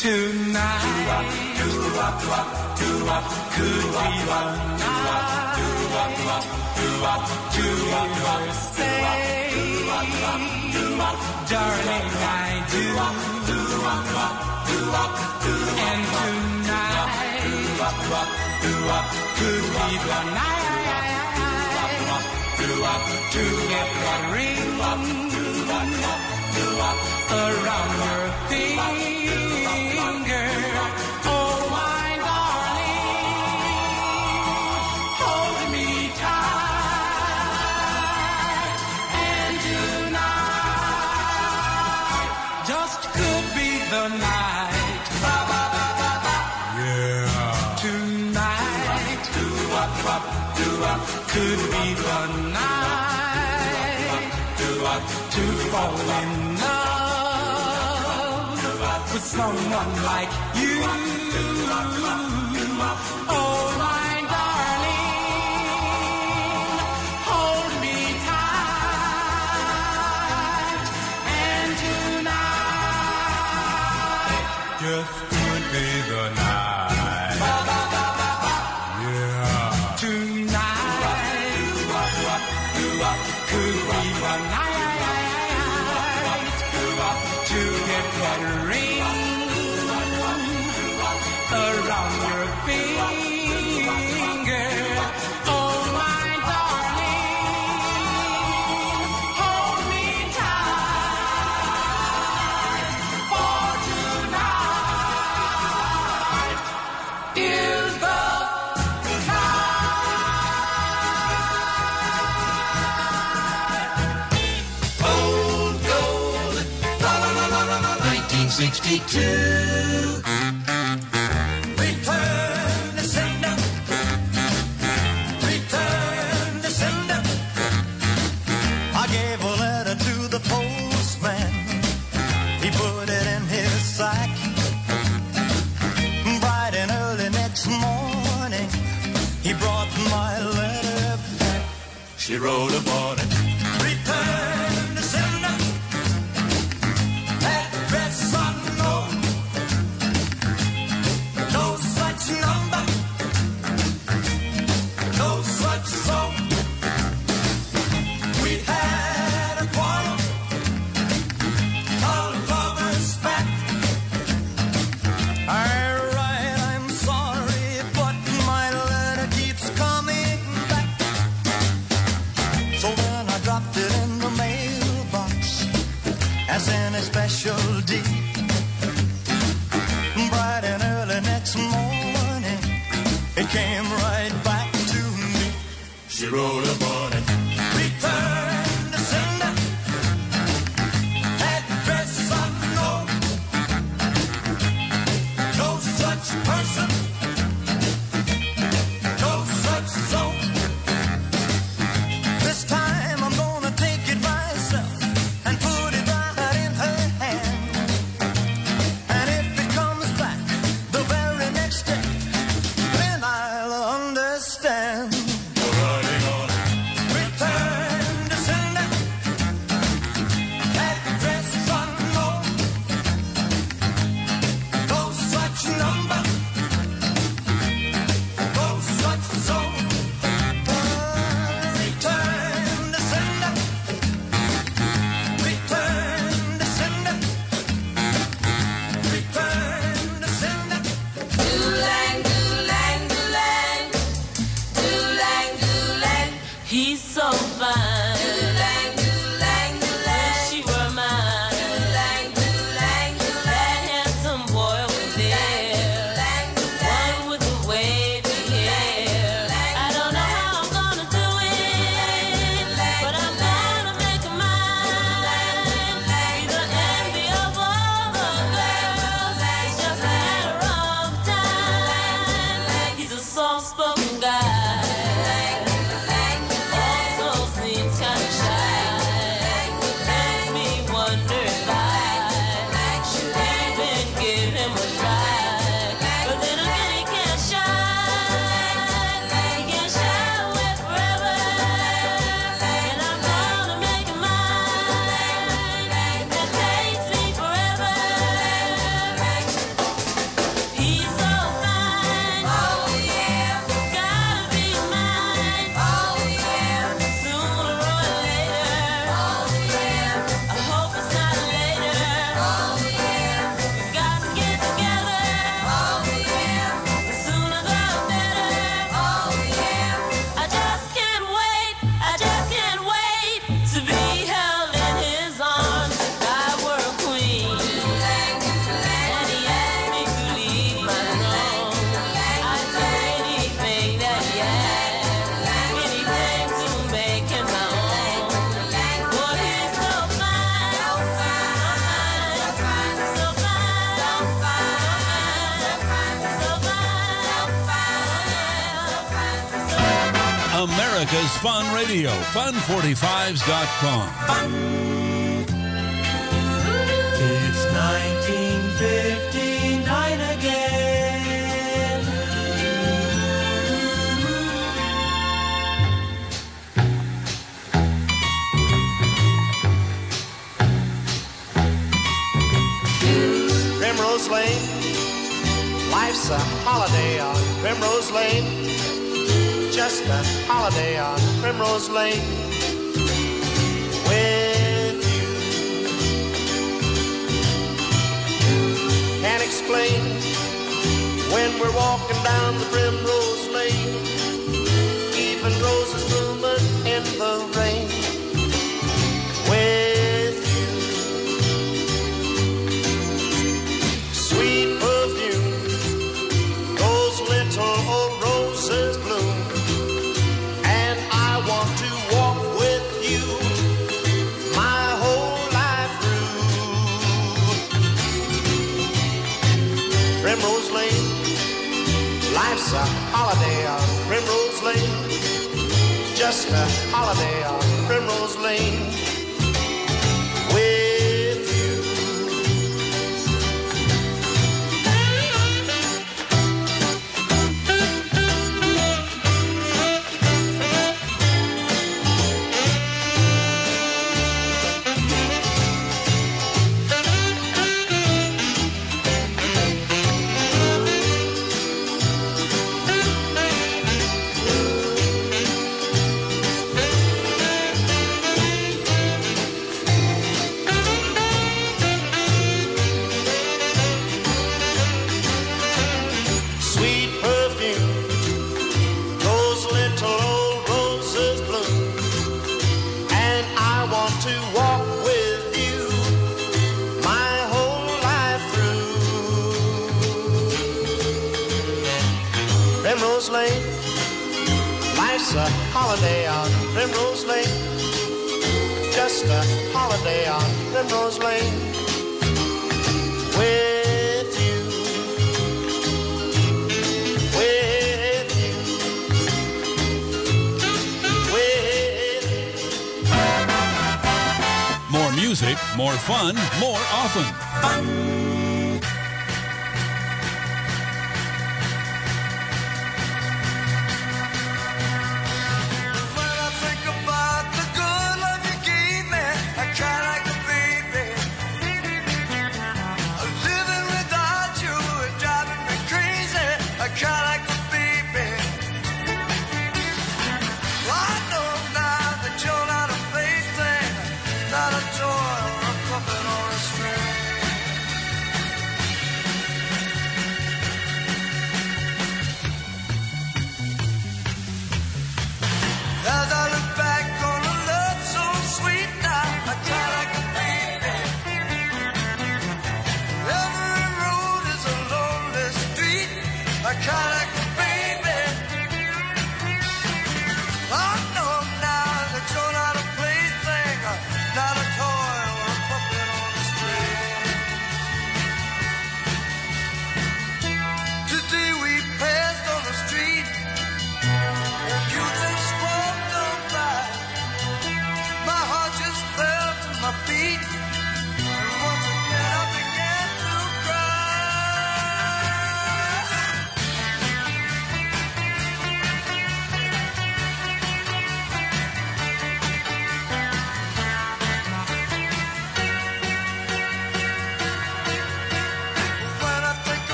Tonight could be the night to hear her say, darling, I do. And tonight could be the night to get that ring around your finger. Oh, my darling, me tight. And tonight just could be the night. Yeah. Tonight could be the night to fall in someone like you. fun45s.com. fun, more often.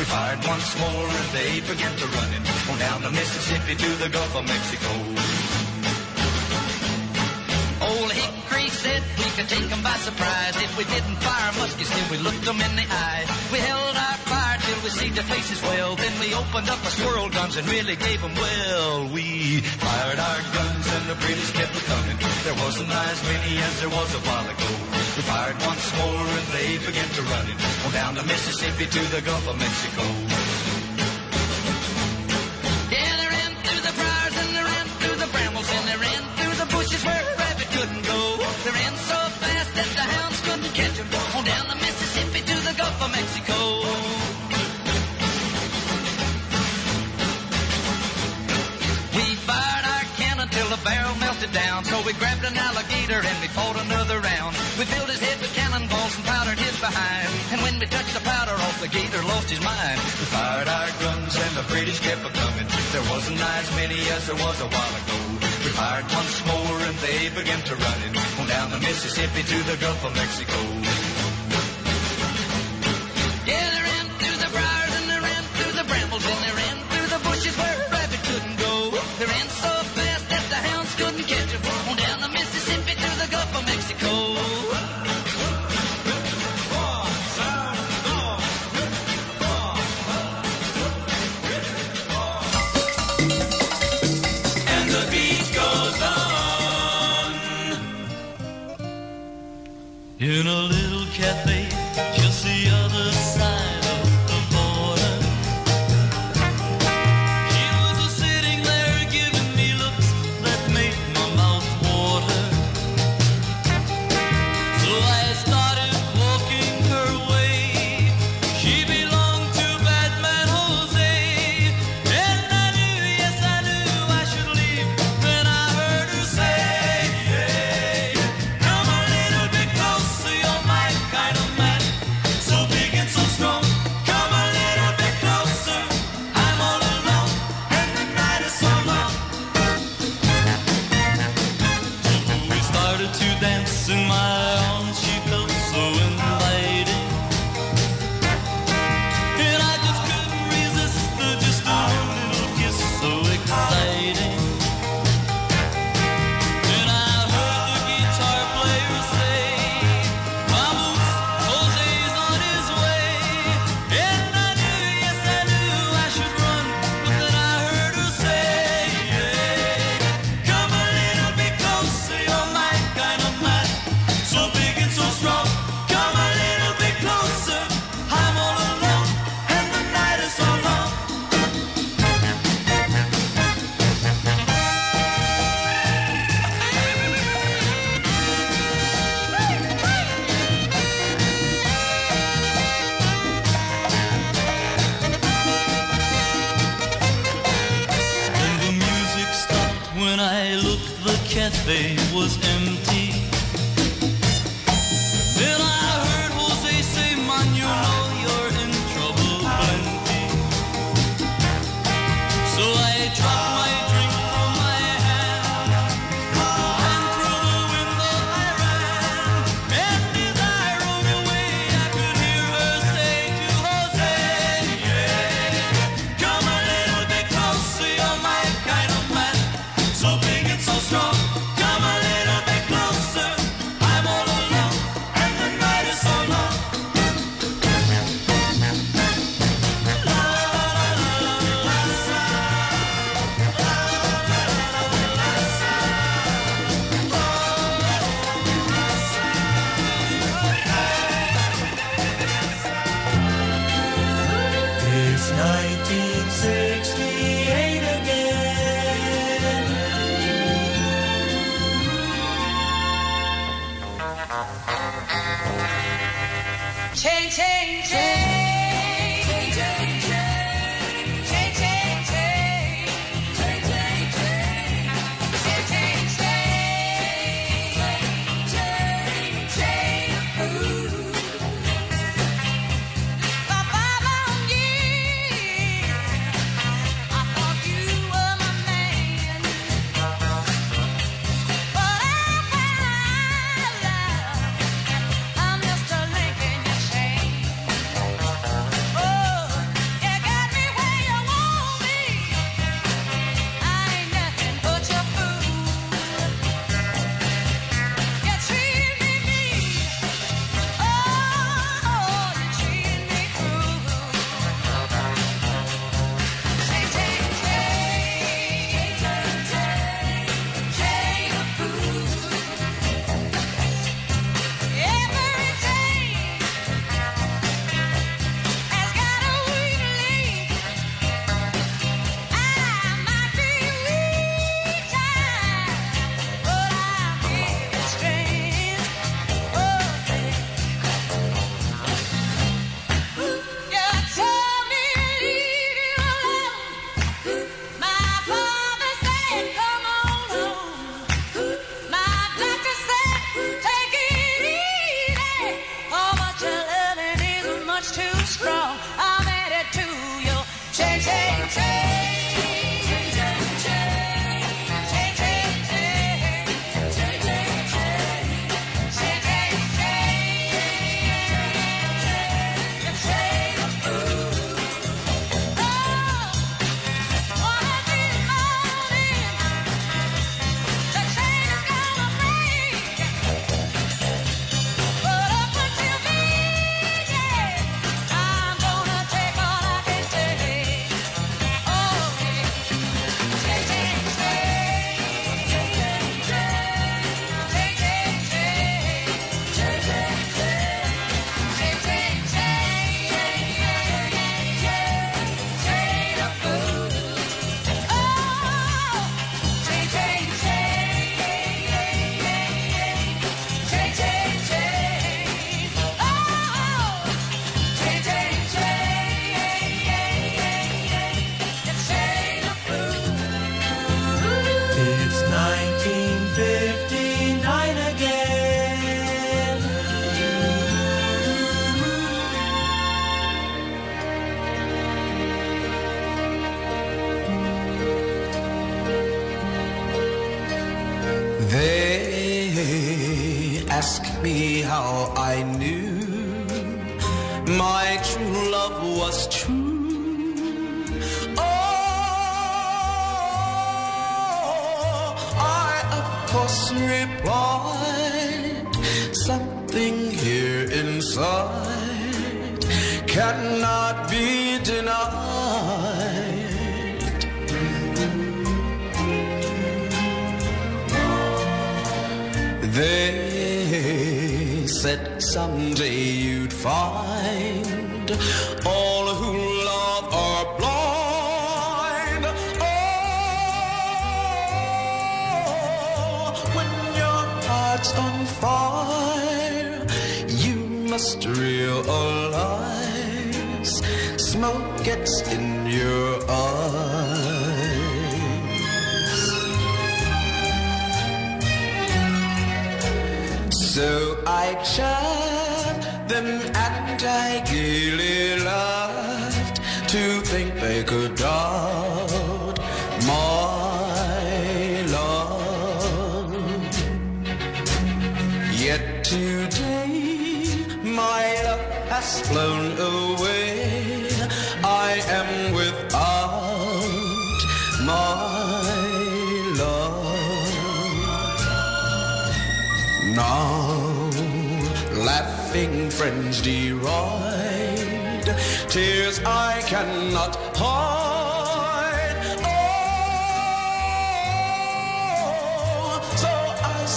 We fired once more and they began to running on down the Mississippi to the Gulf of Mexico. Old Hickory said we could take take 'em by surprise if we didn't fire muskets till we looked looked 'em in the eye. We held our fire till we see their faces well. Then we opened up our squirrel guns and really gave gave 'em well. We fired our guns and the British kept coming. There wasn't as many as there was a while ago. We fired once more and they began to running on down the Mississippi to the Gulf of Mexico. His mind. We fired our guns and the British kept a coming. There wasn't as many as there was a while ago. We fired once more and they began to running on down the Mississippi to the Gulf of Mexico.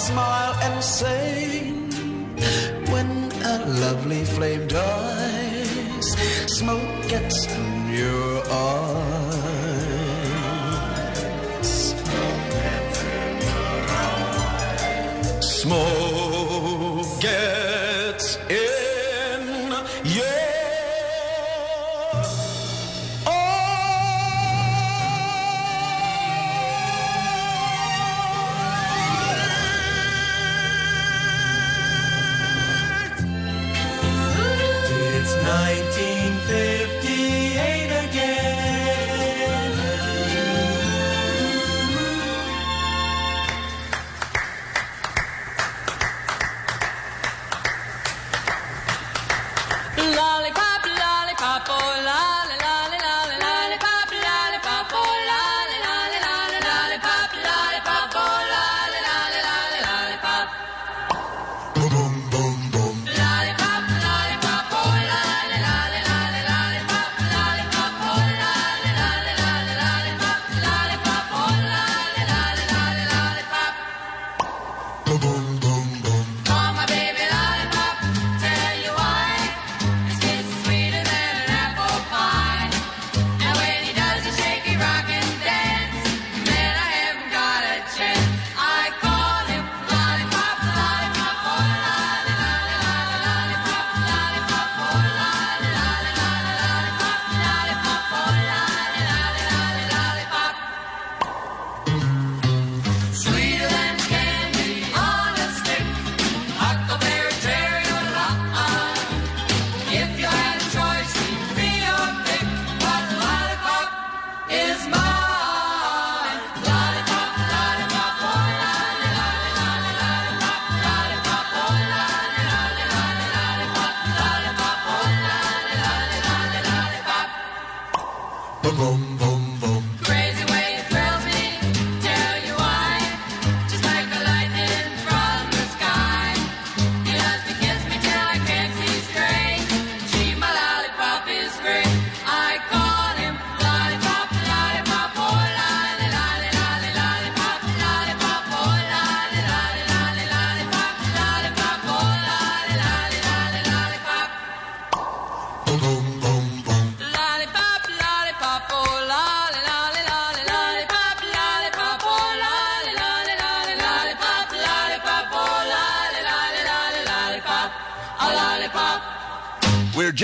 smile and sing when a lovely flame dies, smoke gets in your eyes.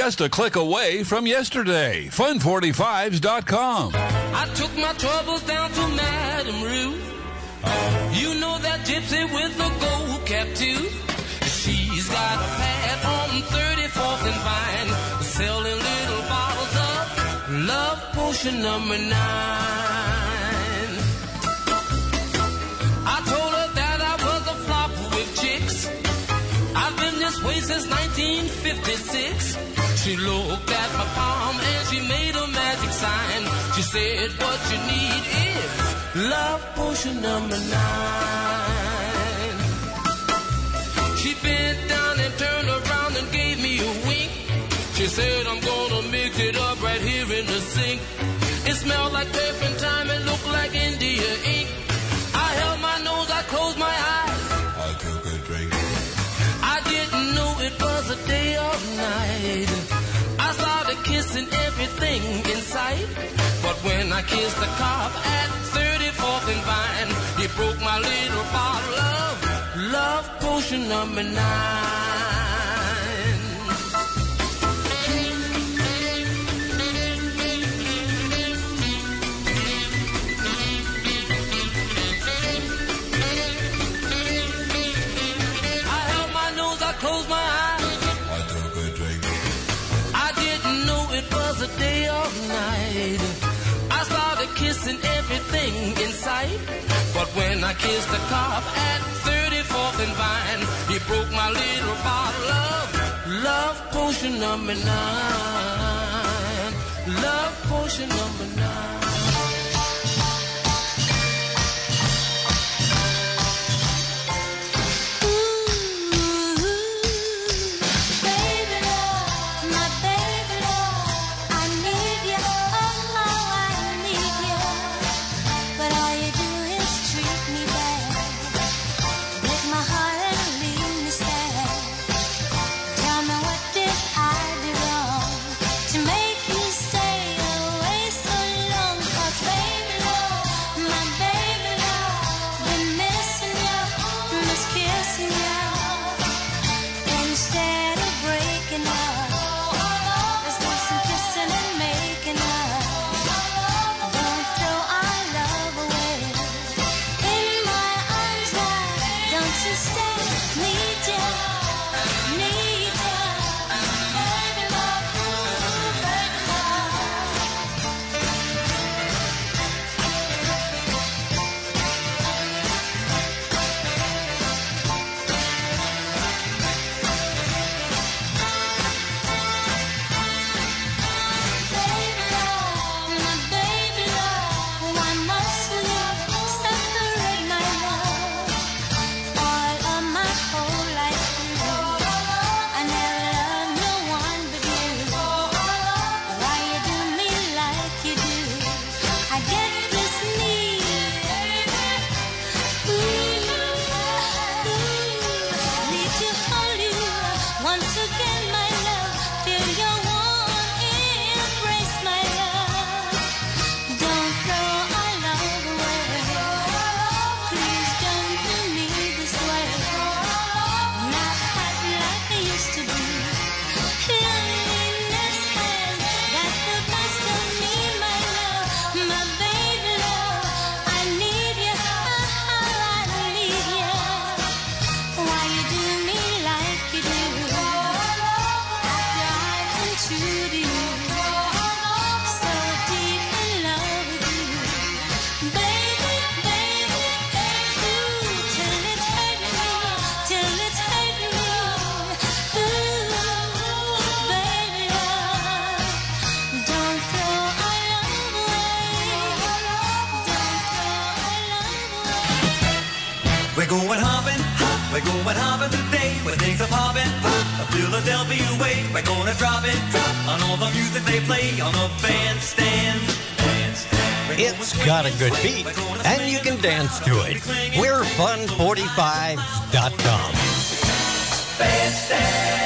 Just a click away from yesterday. Fun45s.com. I took my troubles down to Ruth. You know that gypsy with the gold cap too. She's got a pad on 34th and Vine, selling little bottles of love potion number nine. I told her that I was a flop with chicks. I've been this way since 1956. She looked at my palm and she made a magic sign. She said, What you need is love potion number nine. She bent down and turned around and gave me a wink. She said, I'm gonna mix it up right here in the sink. It smelled like turpentine and looked like India ink. A day or night. I started kissing everything in sight. But when I kissed the cop at 34th and Vine, he broke my little bottle of love potion number nine. I kissed the cop at 34th and Vine, he broke my little bottle of love potion number nine. Love potion number nine. We're going hopping today. Where things are popping, a Philadelphia way. We're gonna drop it, on all the music they play on the bandstand. bandstand. It's got a good beat, and you can dance to it. We're fun45.com. After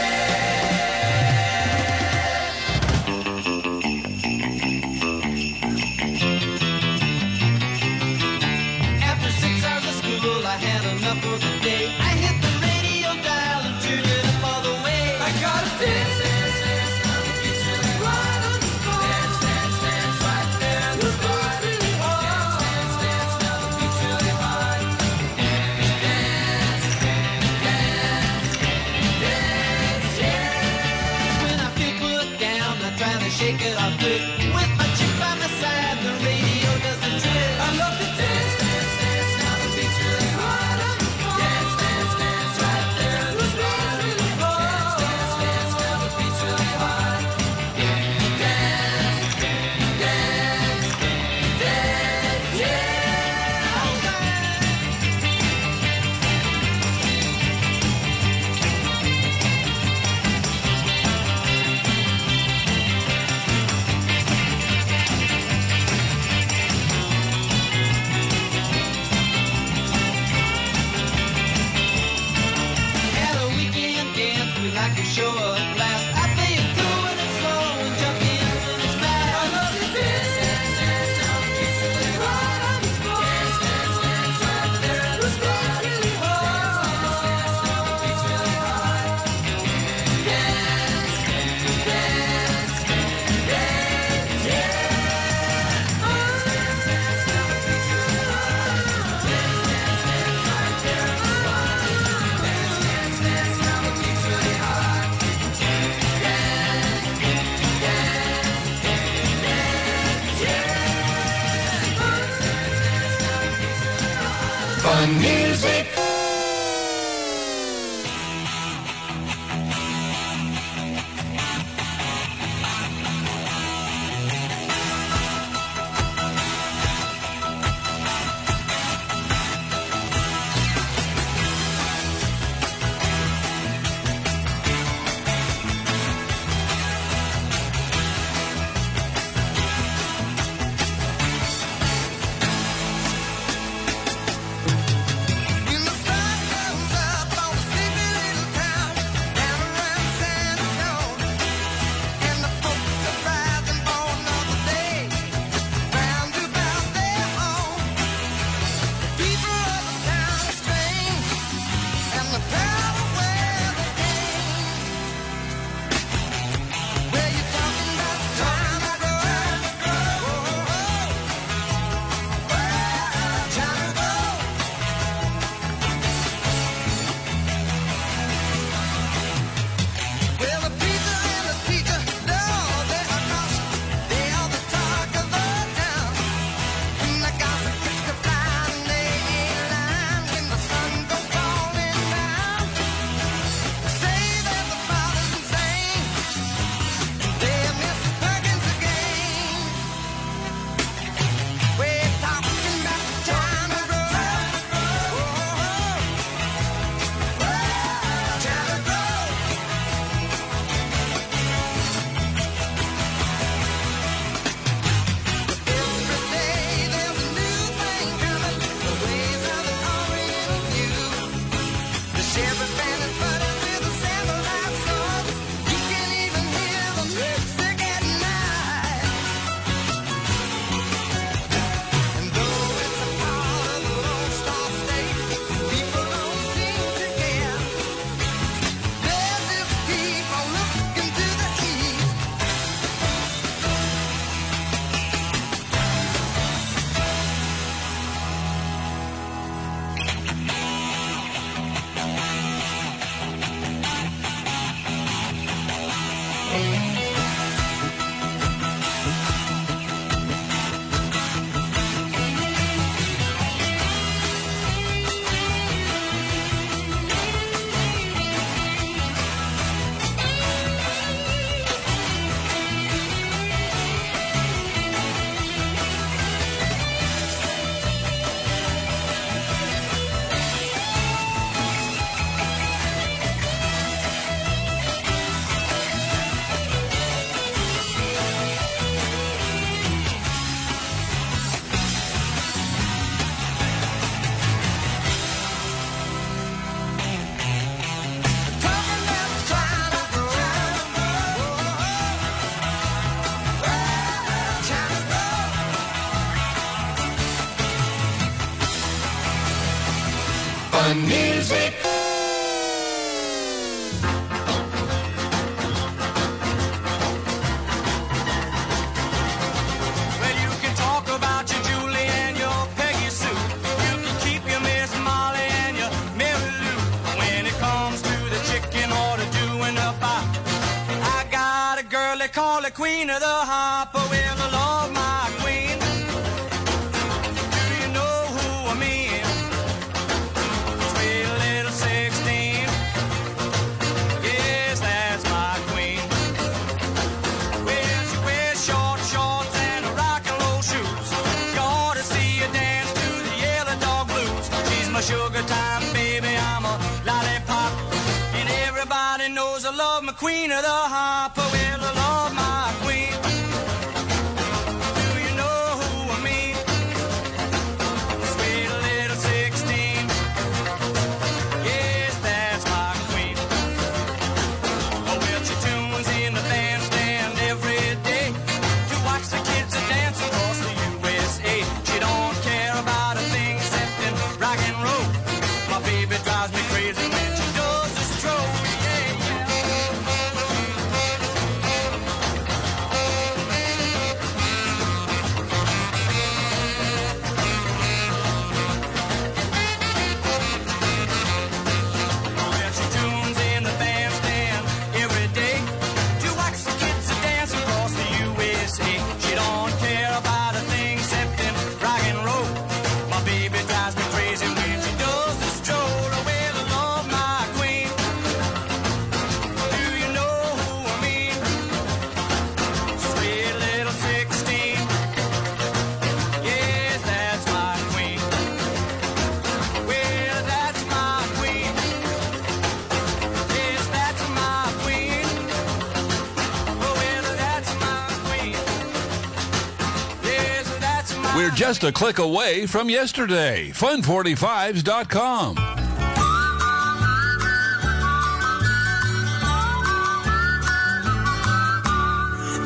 just a click away from yesterday. Fun45s.com.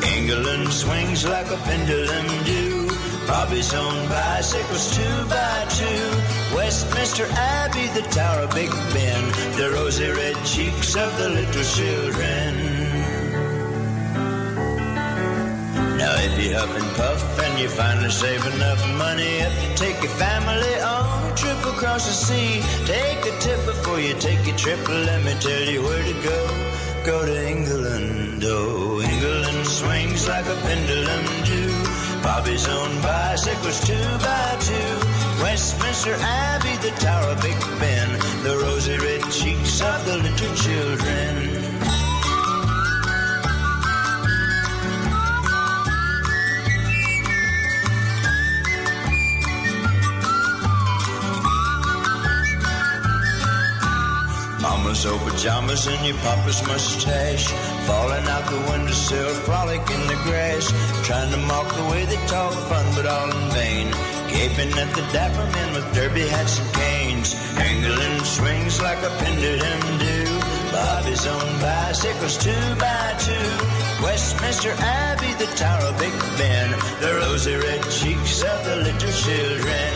England swings like a pendulum do. Bobby's own bicycles two by two. Westminster Abbey, the Tower of Big Ben, the rosy red cheeks of the little children. Now if you huff and puff and you finally save enough money up to take your family on a trip across the sea, take a tip before you take your trip. Let me tell you where to go. Go to England, oh, England swings like a pendulum too. Bobby's own bicycles two by two. Westminster Abbey, the Tower of Big Ben, the rosy red cheeks of the little children. Mama's pajamas and your papa's mustache. Falling out the windowsill, frolic in the grass. Trying to mock the way they talk fun, but all in vain. Gaping at the dapper men with derby hats and canes. England swings like a pendulum do. Bobby's own bicycles two by two. Westminster Abbey, the Tower of Big Ben. The rosy red cheeks of the little children.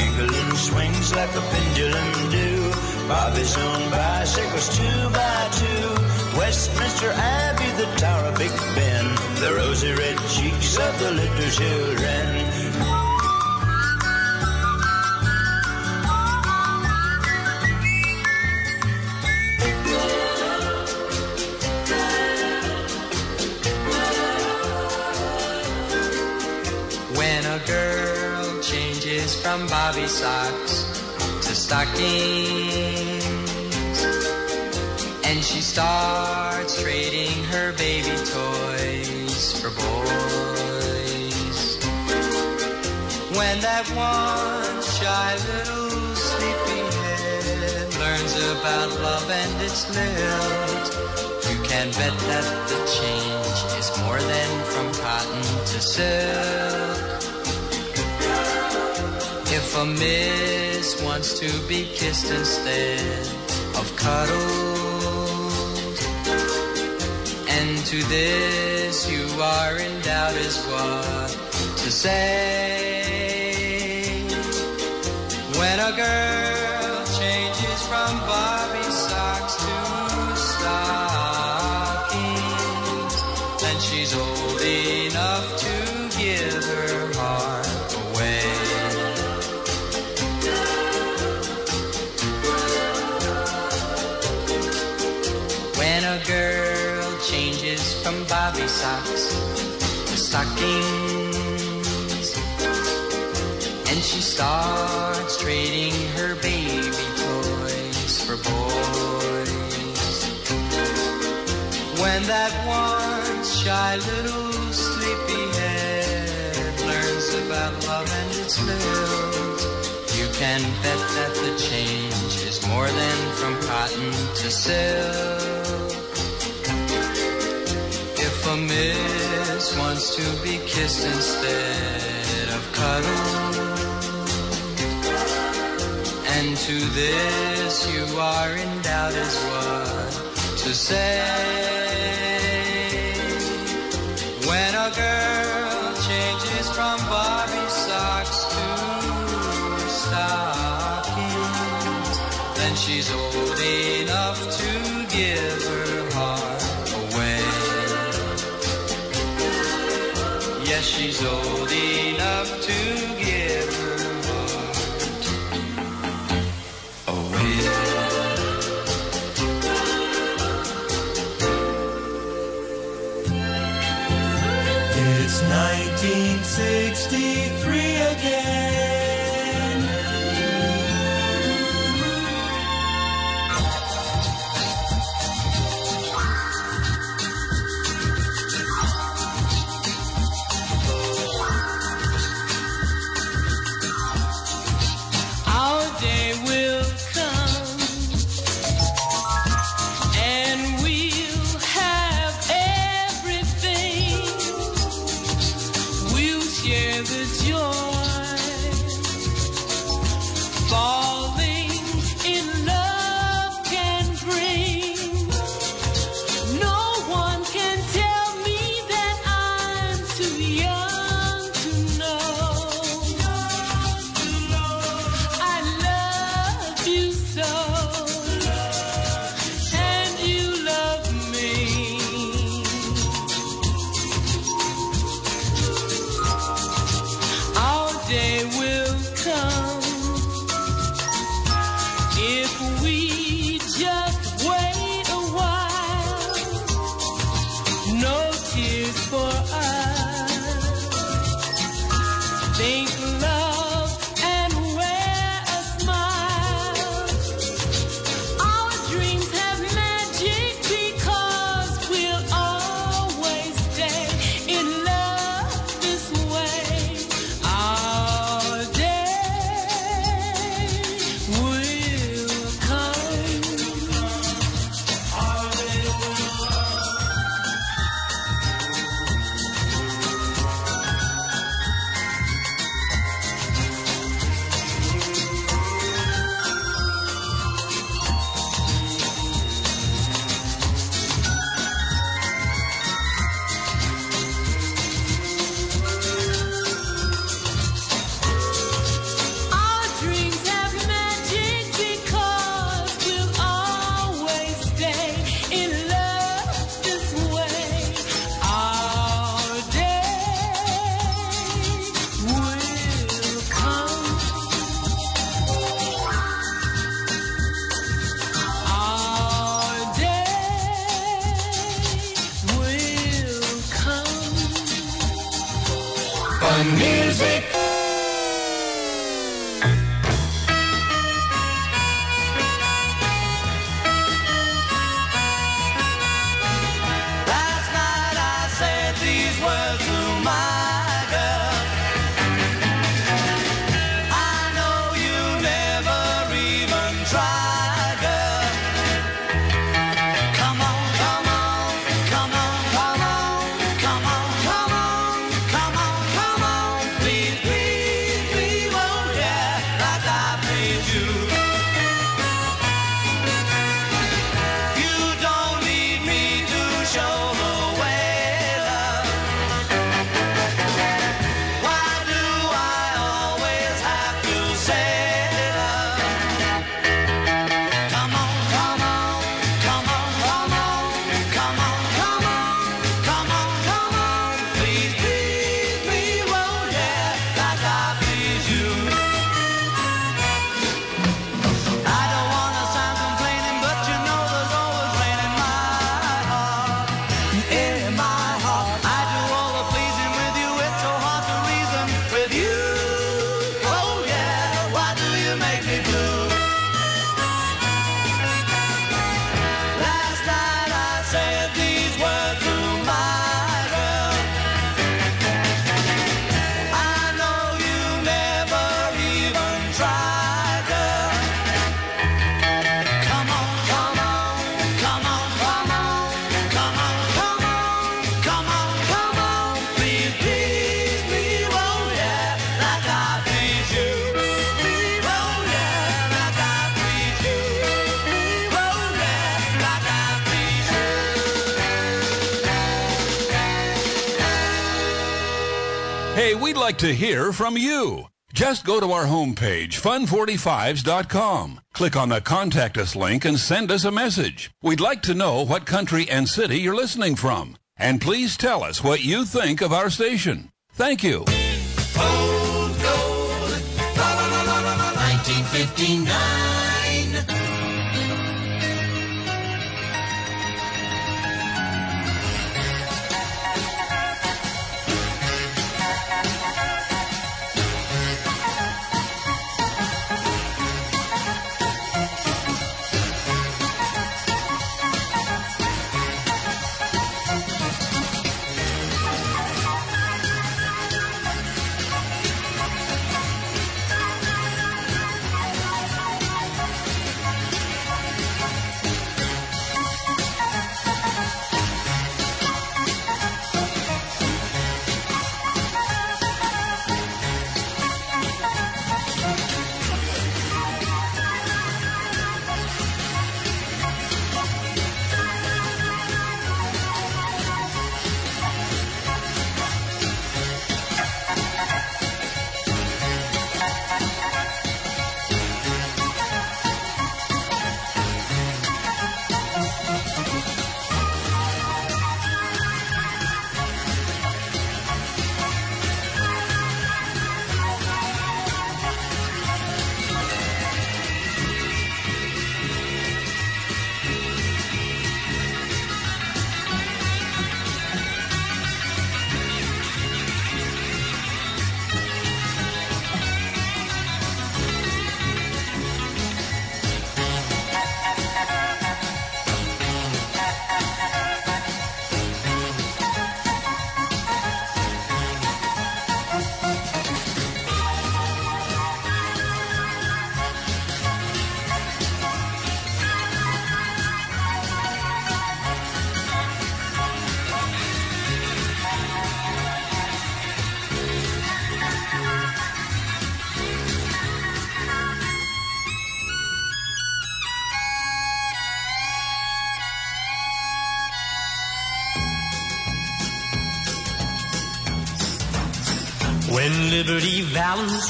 England swings like a pendulum do Bobby's own bicycles two by two. Westminster Abbey, the Tower of Big Ben, the rosy red cheeks of the little children. From bobby socks stockings and she starts trading her baby toys for boys. When that one shy little sleepyhead learns about love and its lilt, you can bet that the change is more than from cotton to silk. If a miss wants to be kissed instead of cuddled, and to this you are in doubt is what to say. When a girl stockings, and she starts trading her baby toys for boys. When that one shy little sleepyhead learns about love and its lilt, you can bet that the change is more than from cotton to silk. If a miss wants to be kissed instead of cuddled, and to this you are in doubt as what to say. When a girl changes from bobby socks to stockings, then she's old enough to give she's old enough to give oh, her heart away. It's 1963 music. From you. Just go to our homepage, fun45s.com. Click on the Contact Us link and send us a message. We'd like to know what country and city you're listening from. And please tell us what you think of our station. Thank you. Old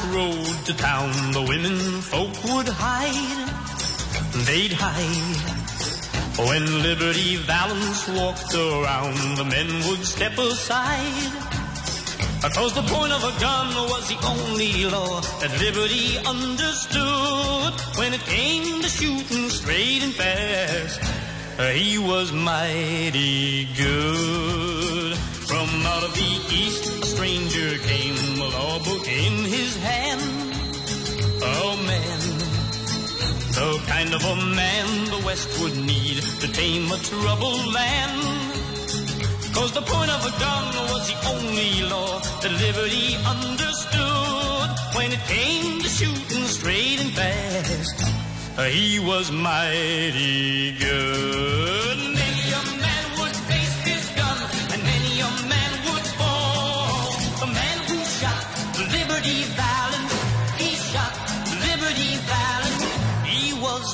Rode to town, the women folk would hide. They'd hide. When Liberty Valance walked around, the men would step aside. Because the point of a gun was the only law that Liberty understood. When it came to shooting straight and fast, he was mighty good. From out of the east, a stranger kind of a man the West would need to tame a troubled land. Cause the point of a gun was the only law that liberty understood. When it came to shooting straight and fast, he was mighty good.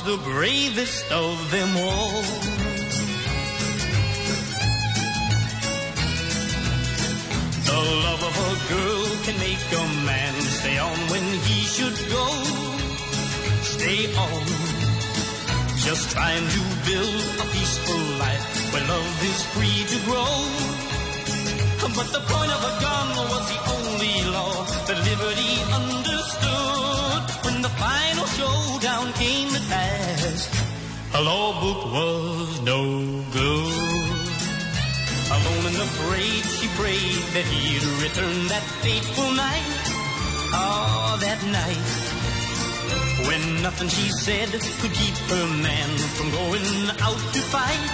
The bravest of them all. The love of a girl can make a man stay on when he should go. Stay on. Just trying to build a peaceful life where love is free to grow. But the point of a gun was the only law that liberty understood. Showdown came at last, a law book was no good. Alone and afraid, she prayed that he'd return that fateful night. Oh, that night. When nothing she said could keep her man from going out to fight.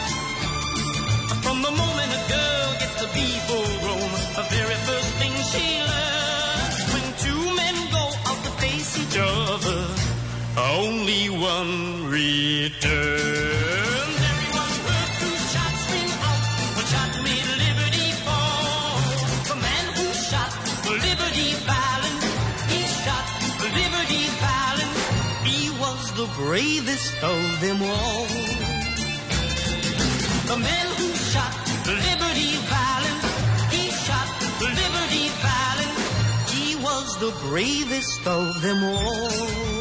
From the moment a girl gets to be full grown, the very first thing she learns when two men go out to face each other, only one heard two shots ring out, one shot made liberty fall. The man who shot Liberty he shot Liberty. He was the bravest of them all. The man who shot Liberty Valance, he shot Liberty Valance. He was the bravest of them all.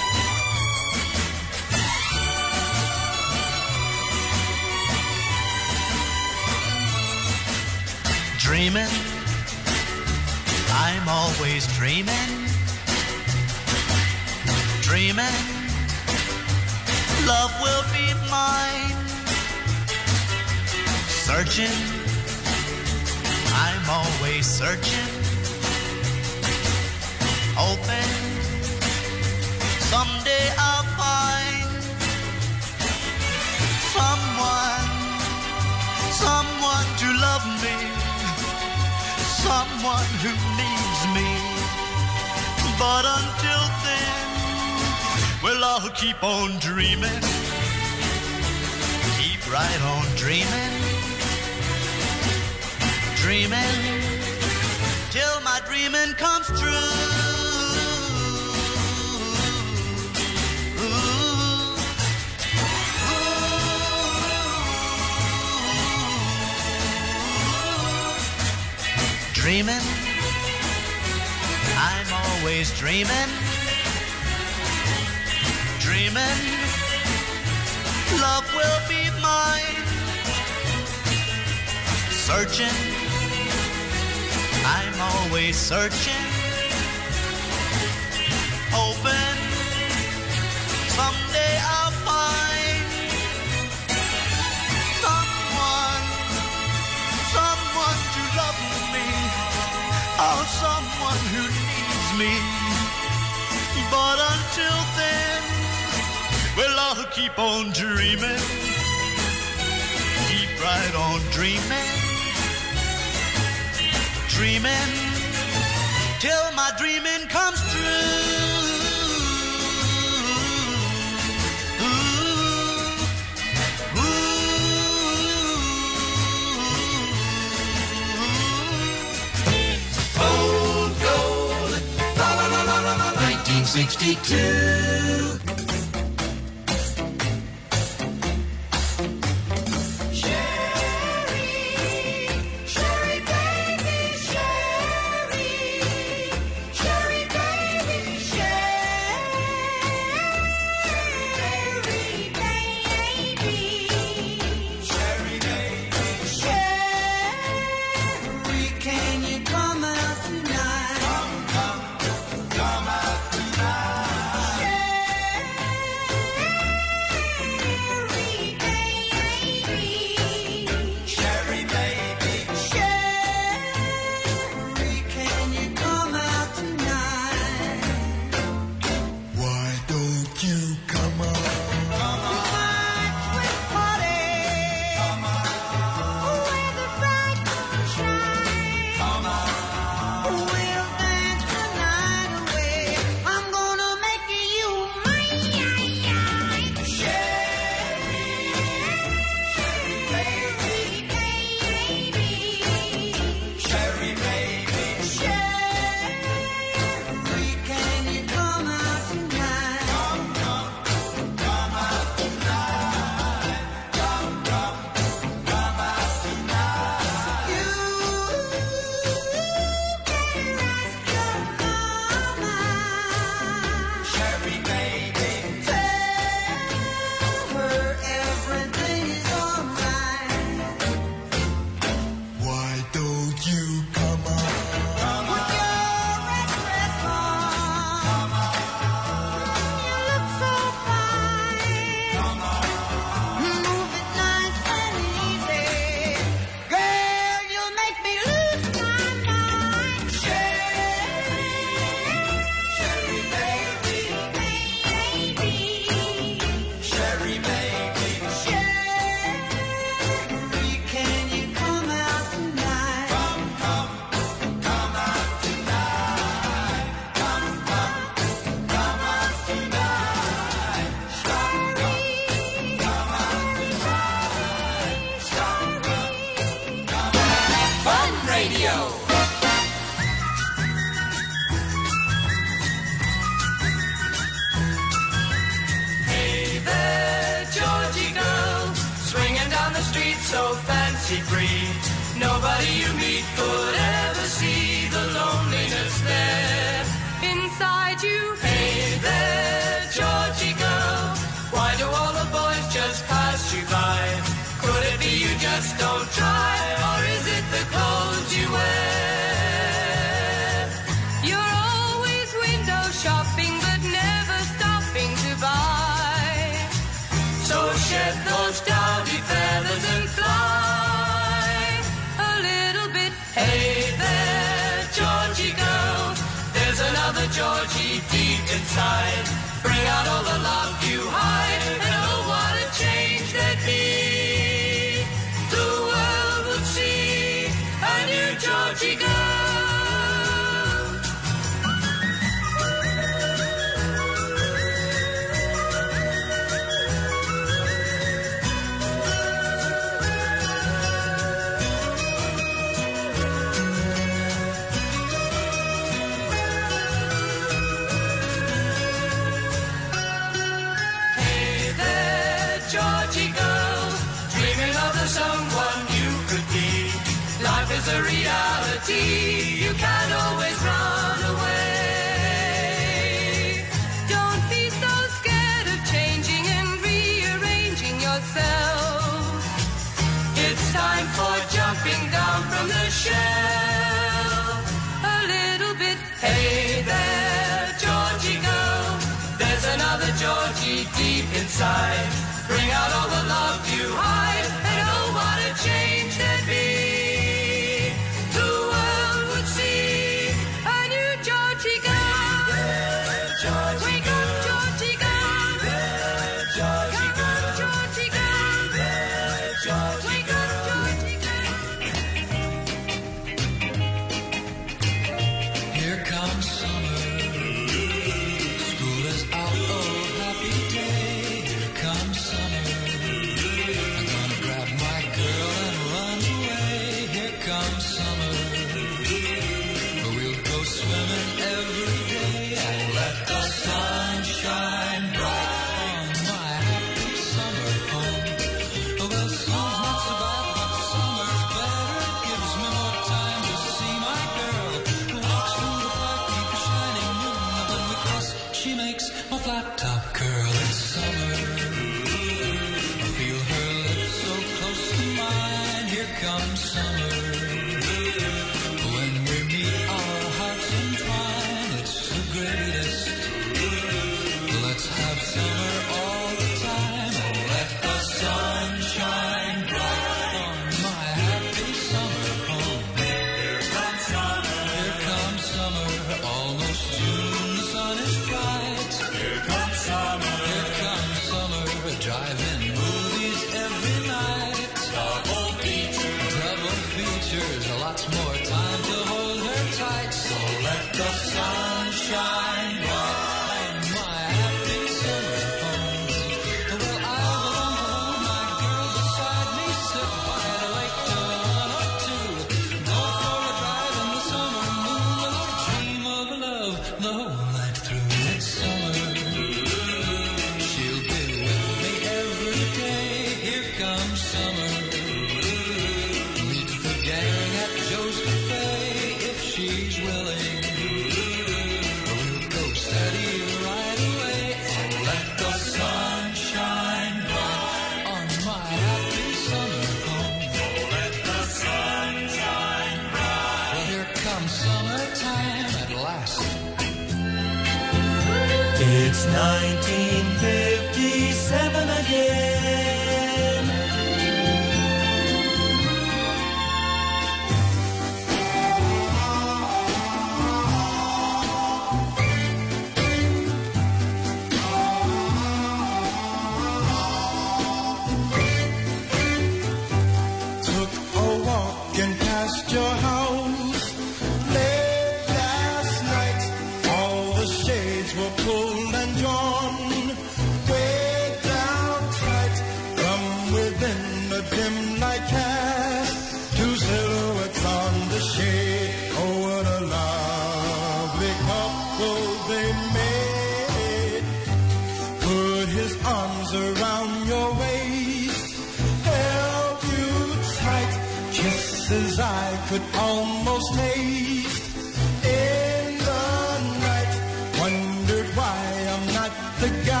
Wondered why I'm not the guy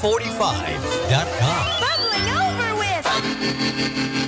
Talk45.com. Bubbling over with.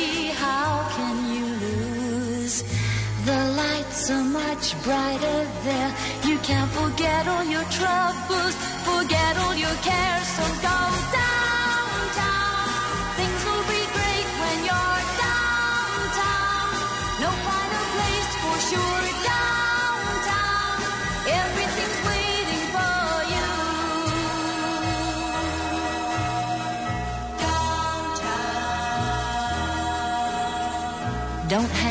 Brighter there. You can't forget all your troubles, forget all your cares. So go downtown. Things will be great when you're downtown. No finer place for sure. Downtown, everything's waiting for you. Don't around and let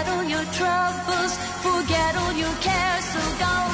forget all your troubles, forget all your cares. So go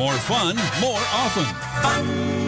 more fun, more often.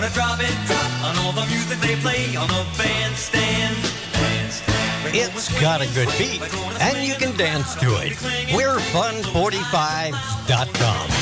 Gonna drop it, drop on all the music they play on the bandstand. It's got a good beat, and you can dance to it. We're fun45.com.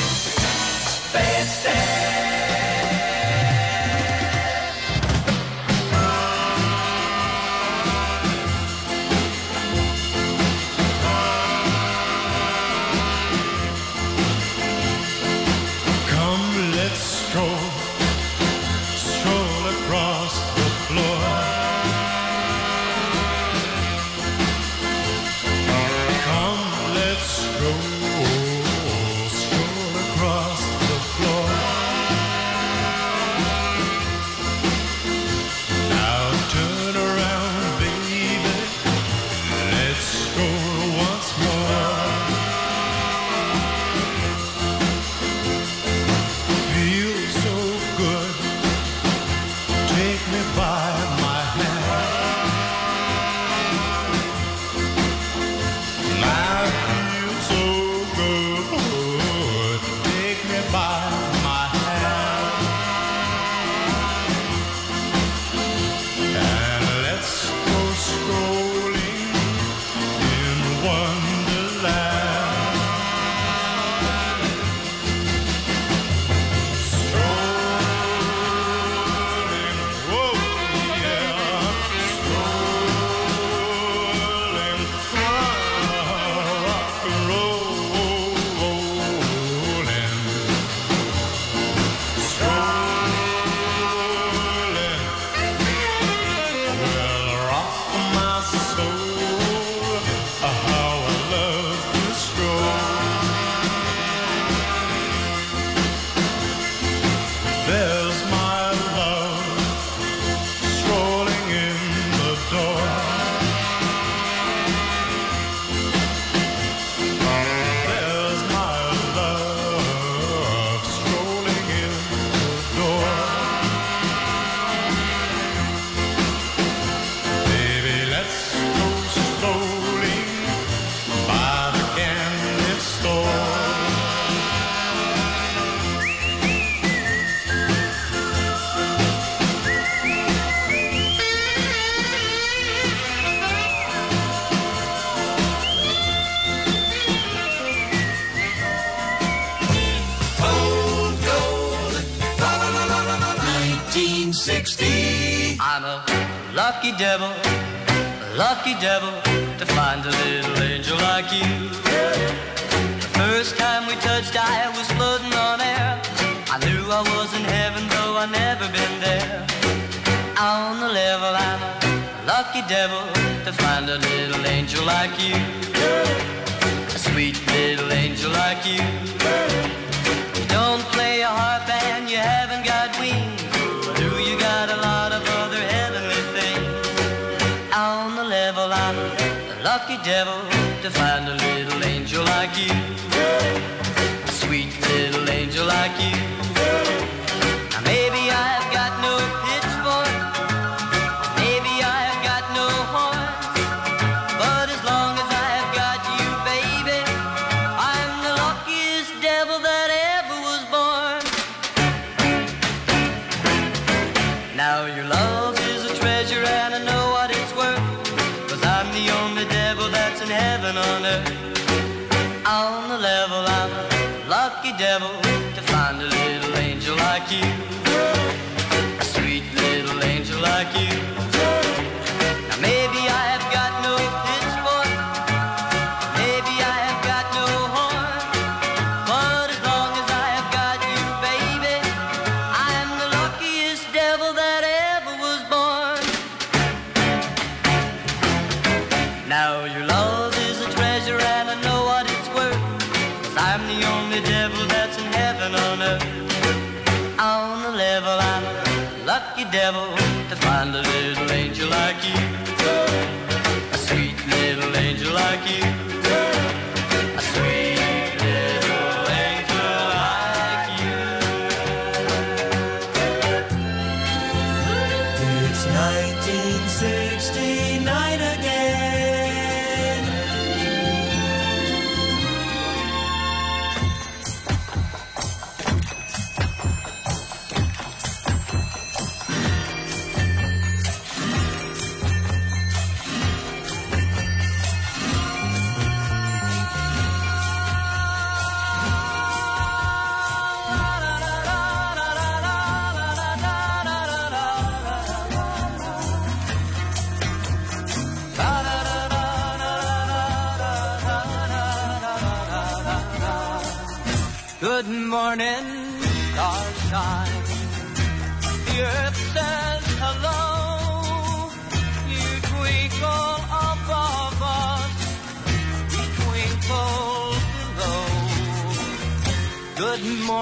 lucky devil, lucky devil, to find a little angel like you. The first time we touched, I was floating on air. I knew I was in heaven, though I'd never been there. On the level, I'm a lucky devil to find a little angel like you. A sweet little angel like you. devil to find a little angel like you. A sweet little angel like you.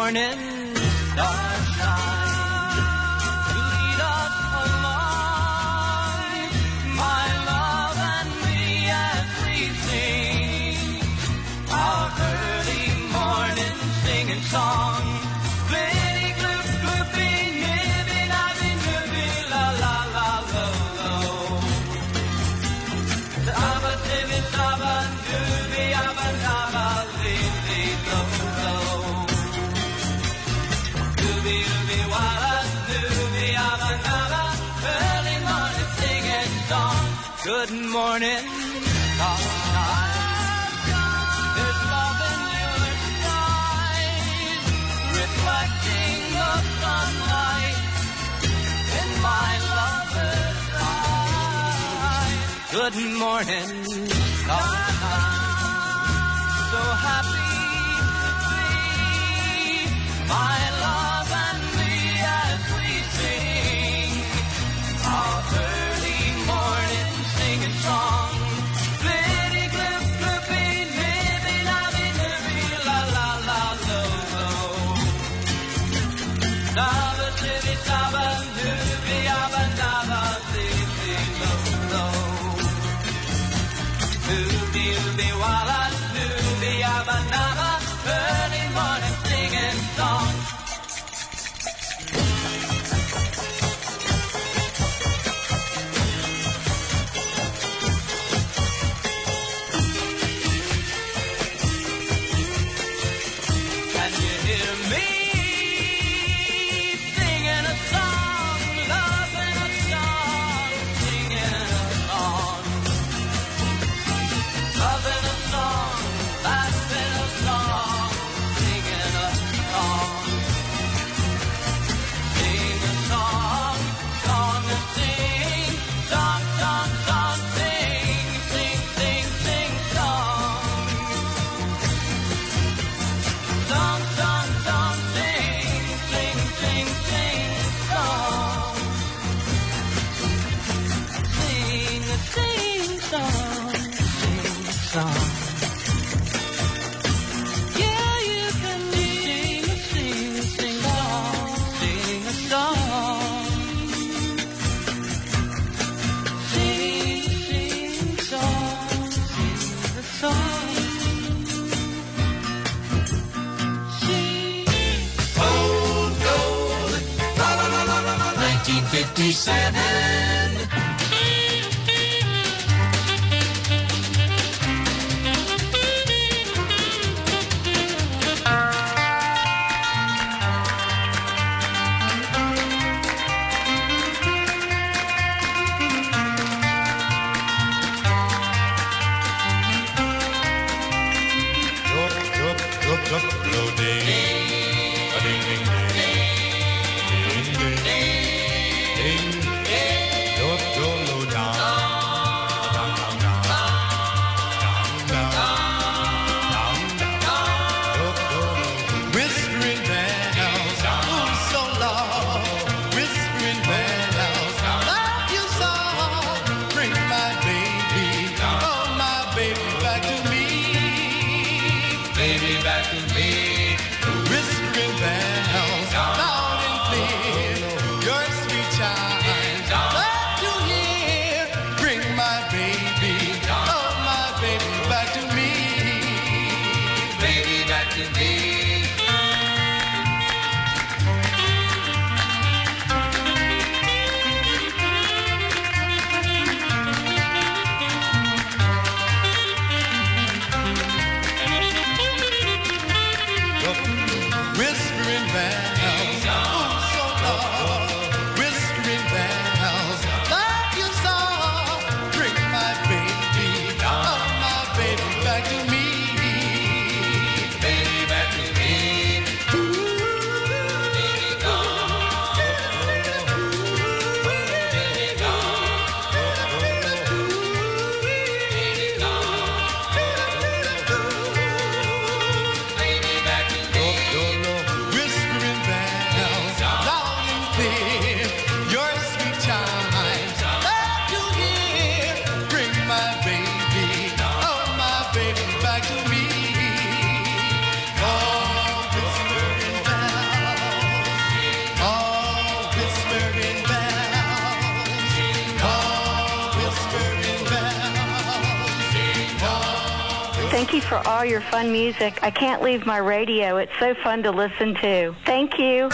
morning. Good morning. Knock, knock. There's love in your eyes, reflecting the sunlight in my lover's eyes. Good morning. you for all your fun music. I can't leave my radio. It's so fun to listen to. Thank you.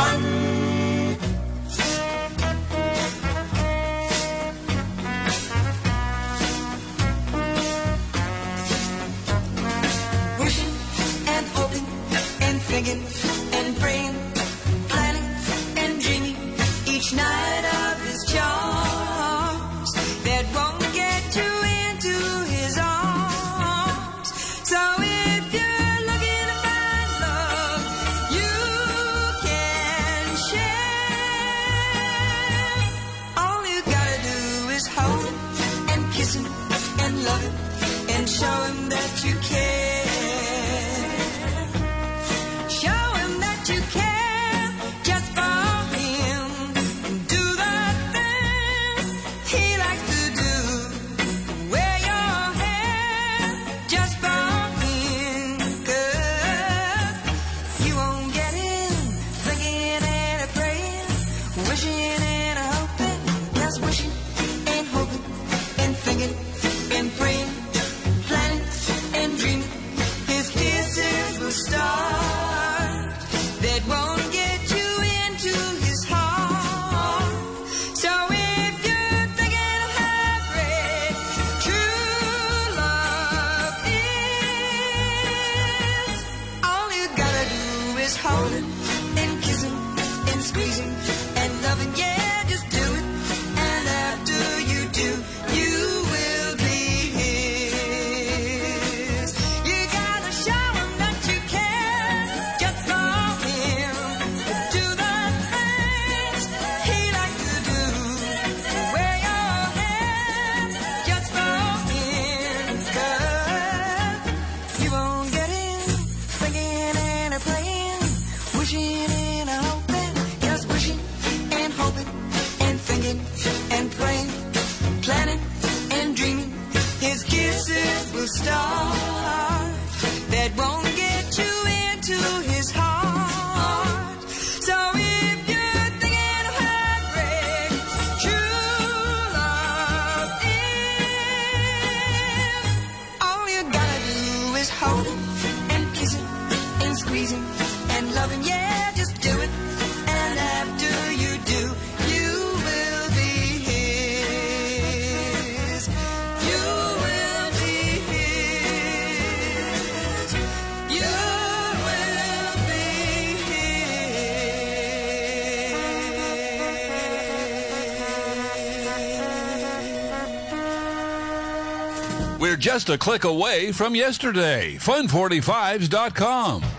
just a click away from yesterday. Fun45s.com.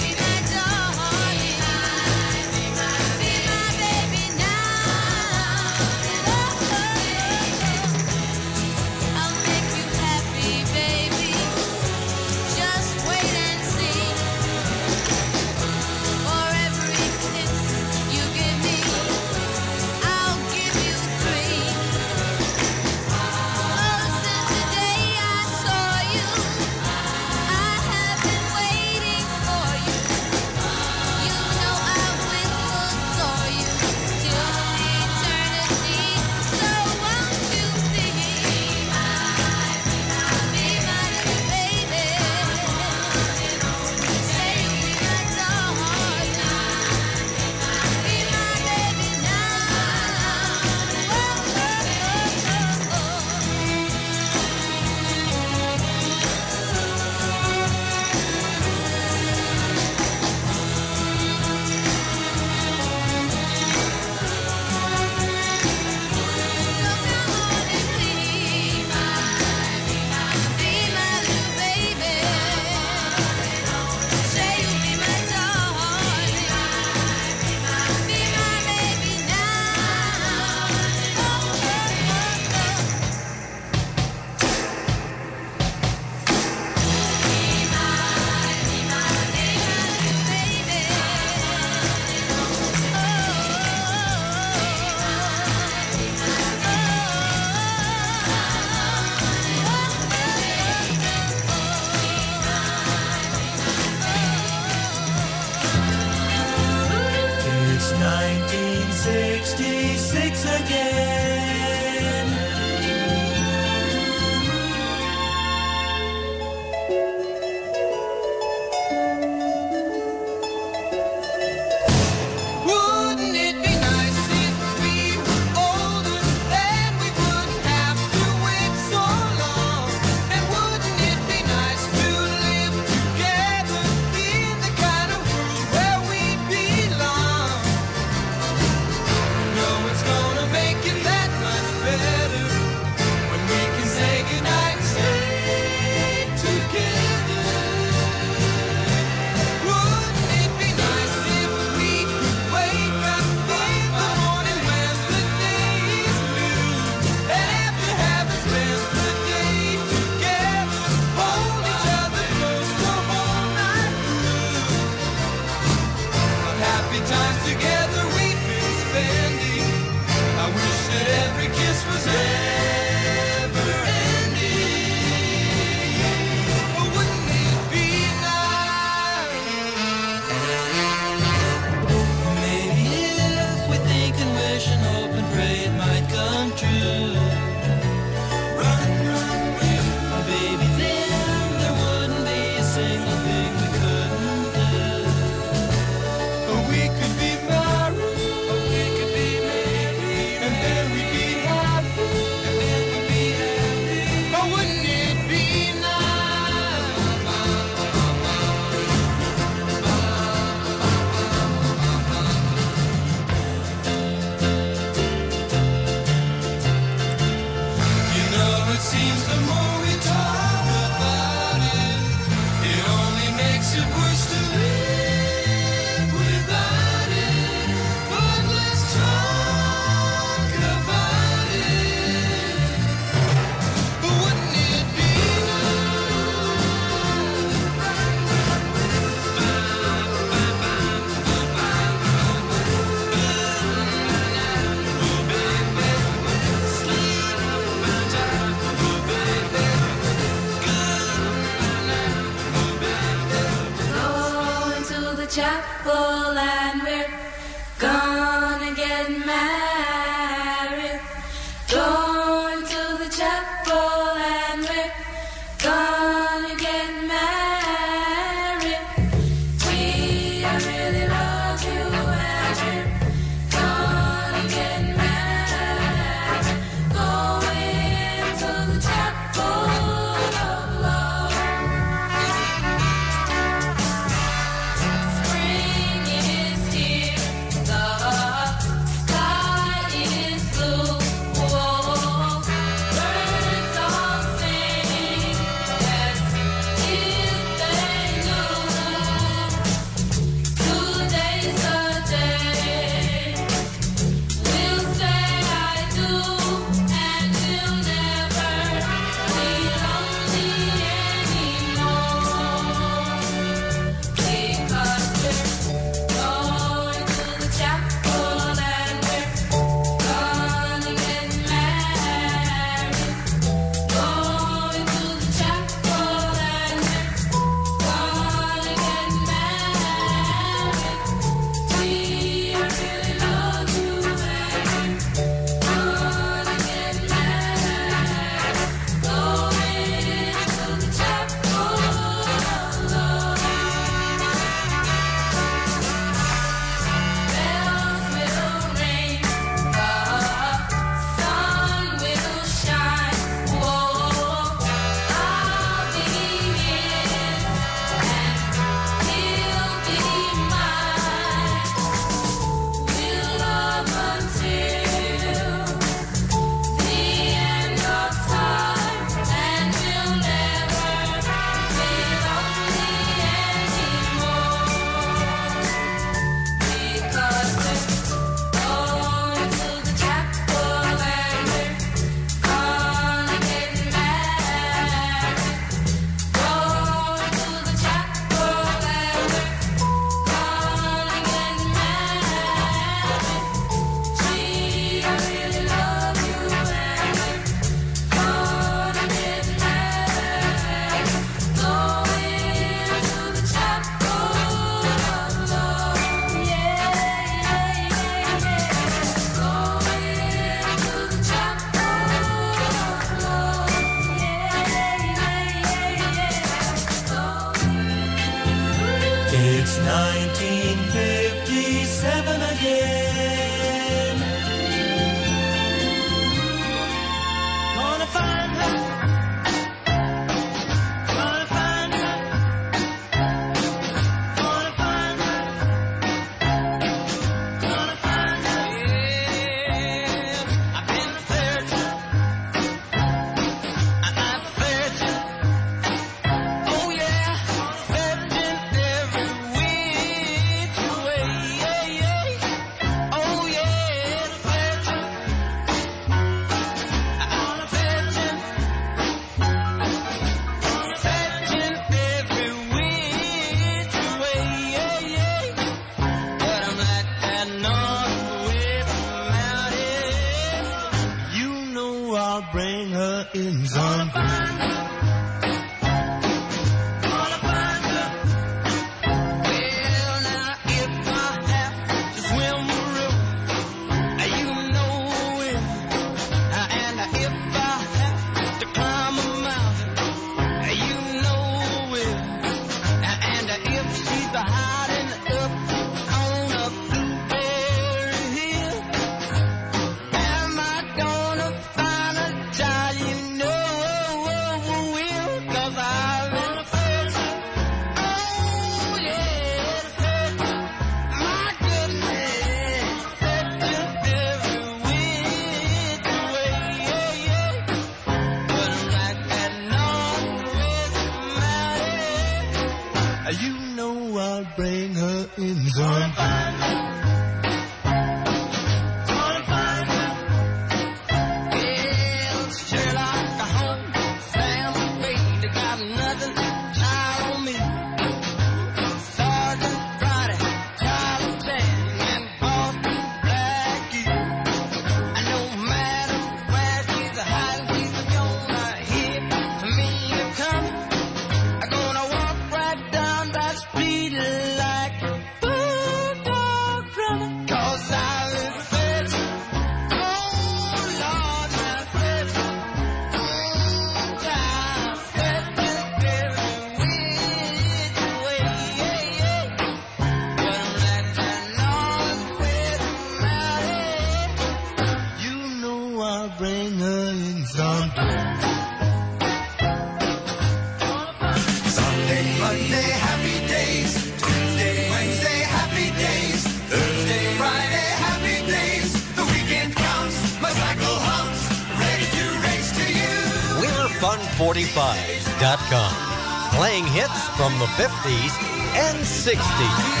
Fun45.com. Playing hits from the 50s and 60s.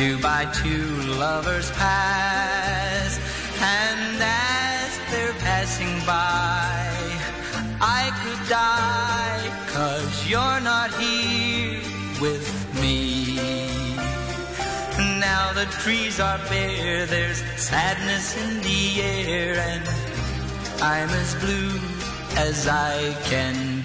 Two by two lovers pass, and as they're passing by, I could die, cause you're not here with me. Now the trees are bare, there's sadness in the air, and I'm as blue as I can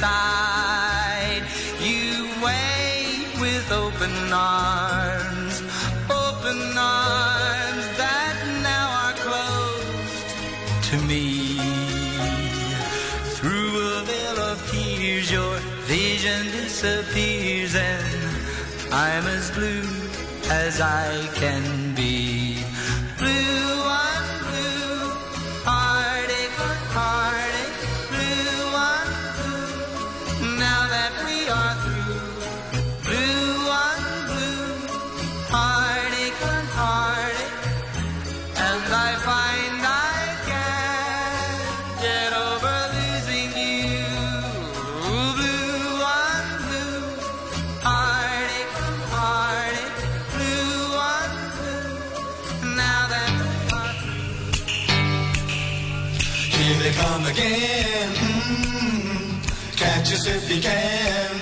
side. You wait with open arms, open arms that now are closed to me. Through a veil of tears, your vision disappears, and I'm as blue as I can be. if you can.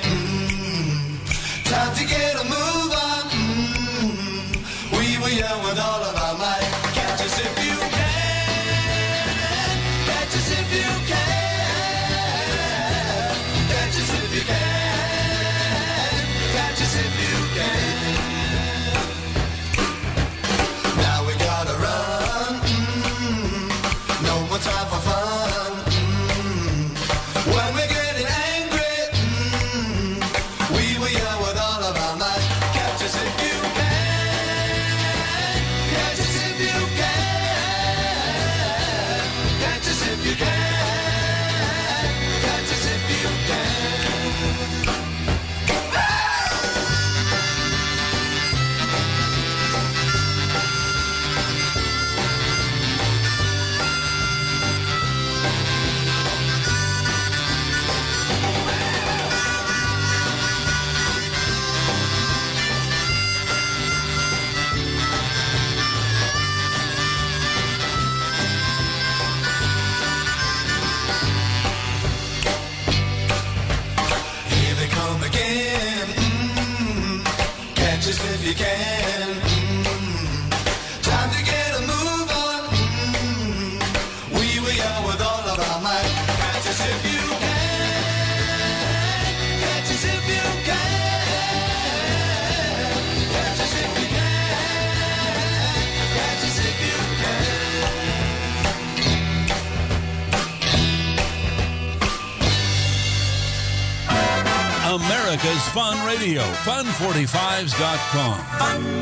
America's Fun Radio, fun45s.com.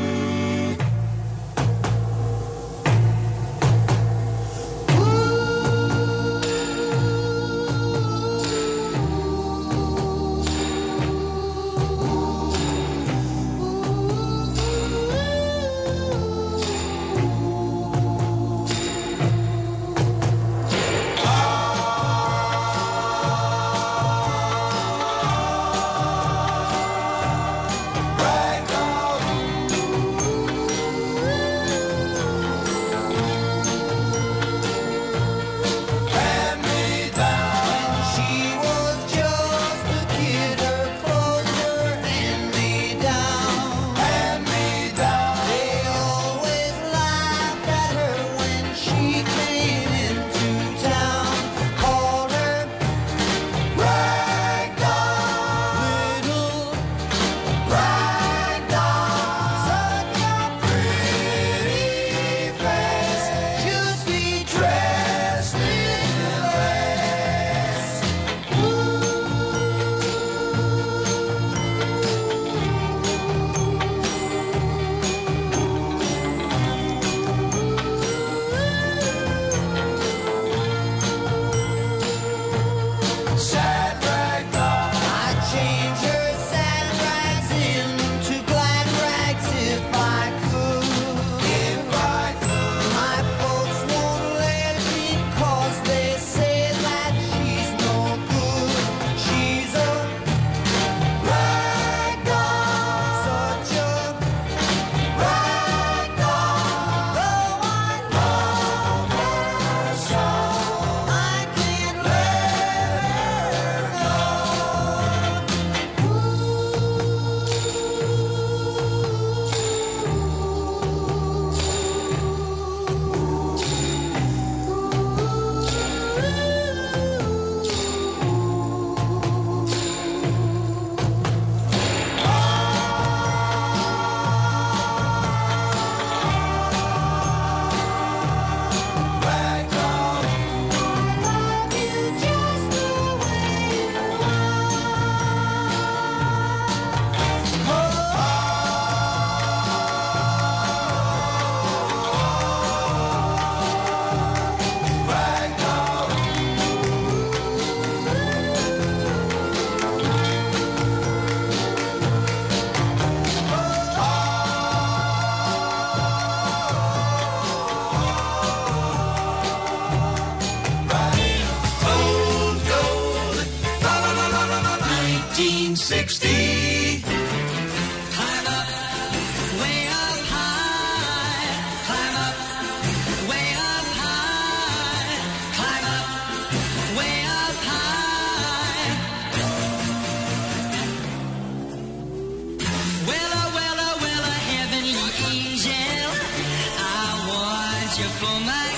you for my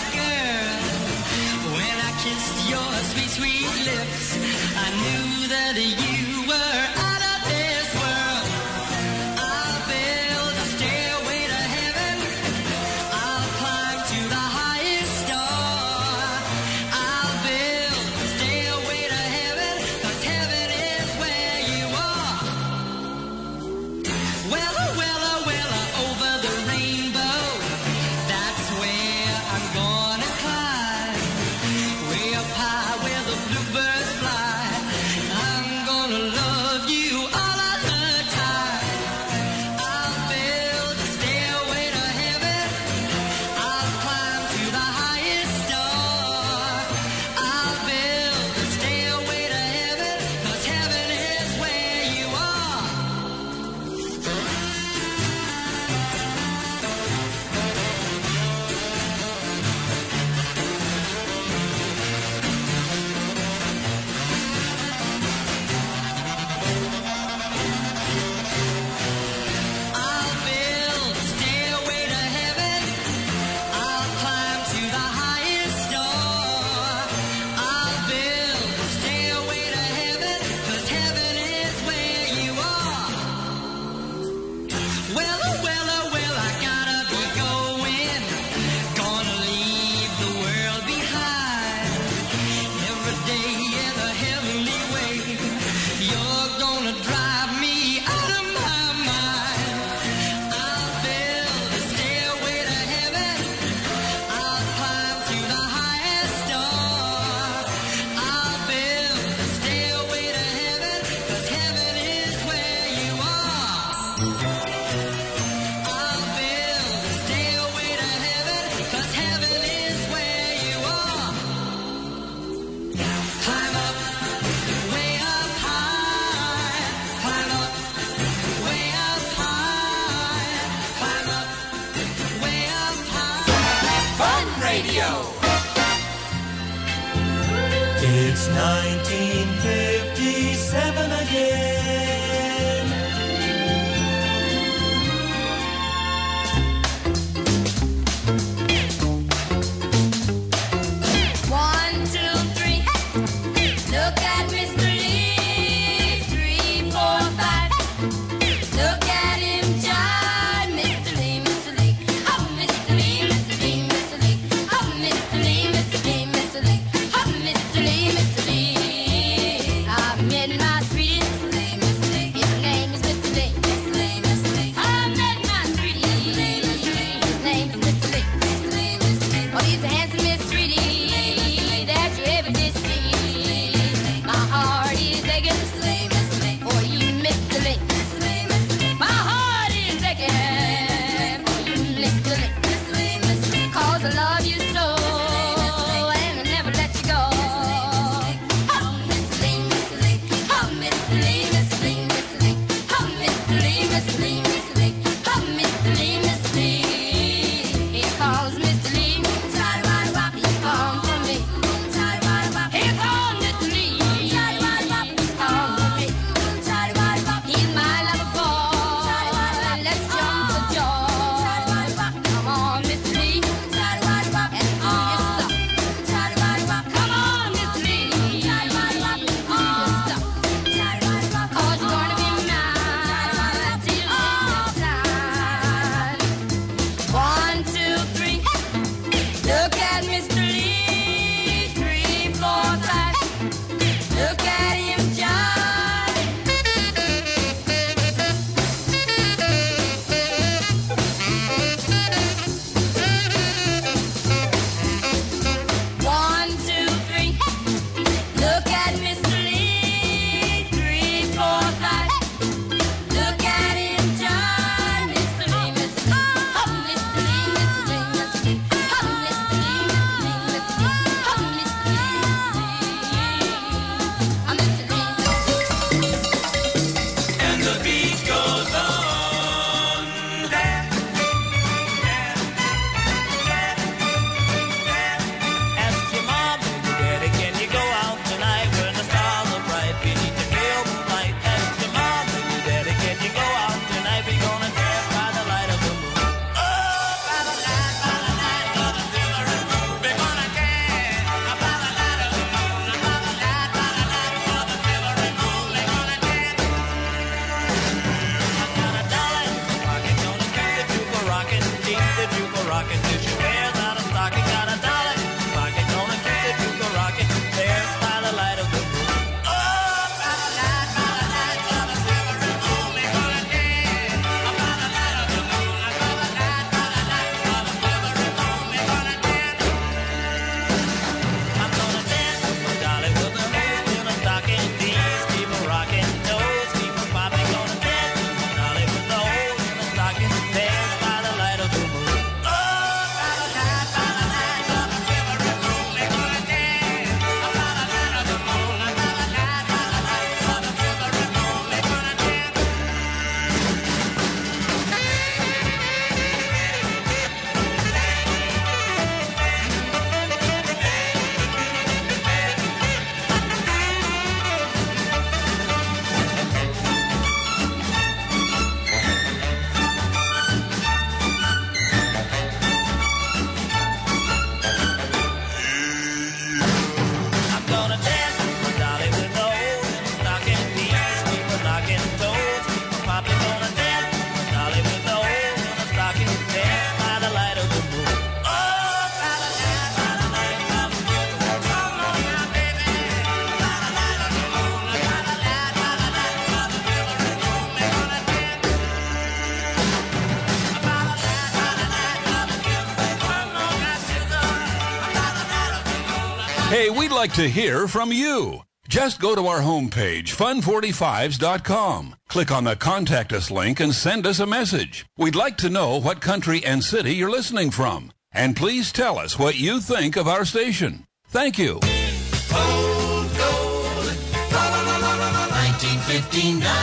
like to hear from you. Just go to our homepage, fun45s.com. Click on the Contact Us link and send us a message. We'd like to know what country and city you're listening from. And please tell us what you think of our station. Thank you. Old gold. La la la la la la. 1959.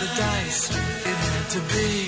the dice, it had to be.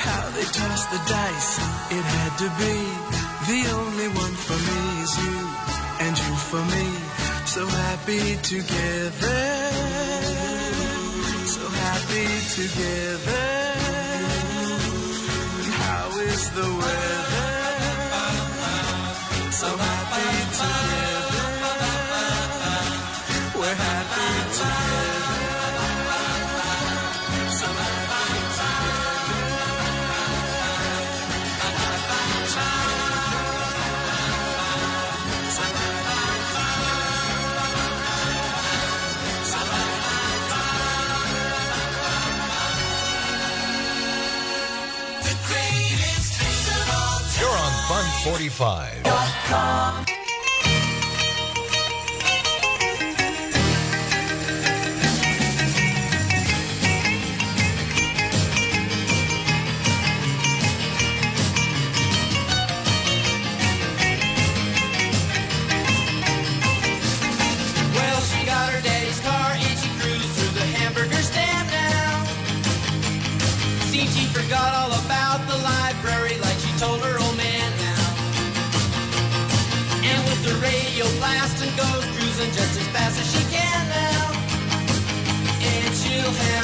how they tossed the dice. It had to be the only one for me is you, and you for me. So happy together, so happy together. How is the weather? 45.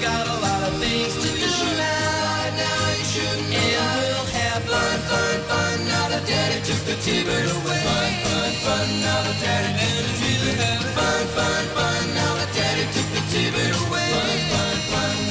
got a lot of things to do. Now, now you shouldn't. And we'll have fun, fun, fun. Now that daddy took the T-bird away. Fun, fun, fun. Now that daddy took the T-bird. Fun, fun, fun. Now that daddy took the T-bird away. Fun, fun, fun.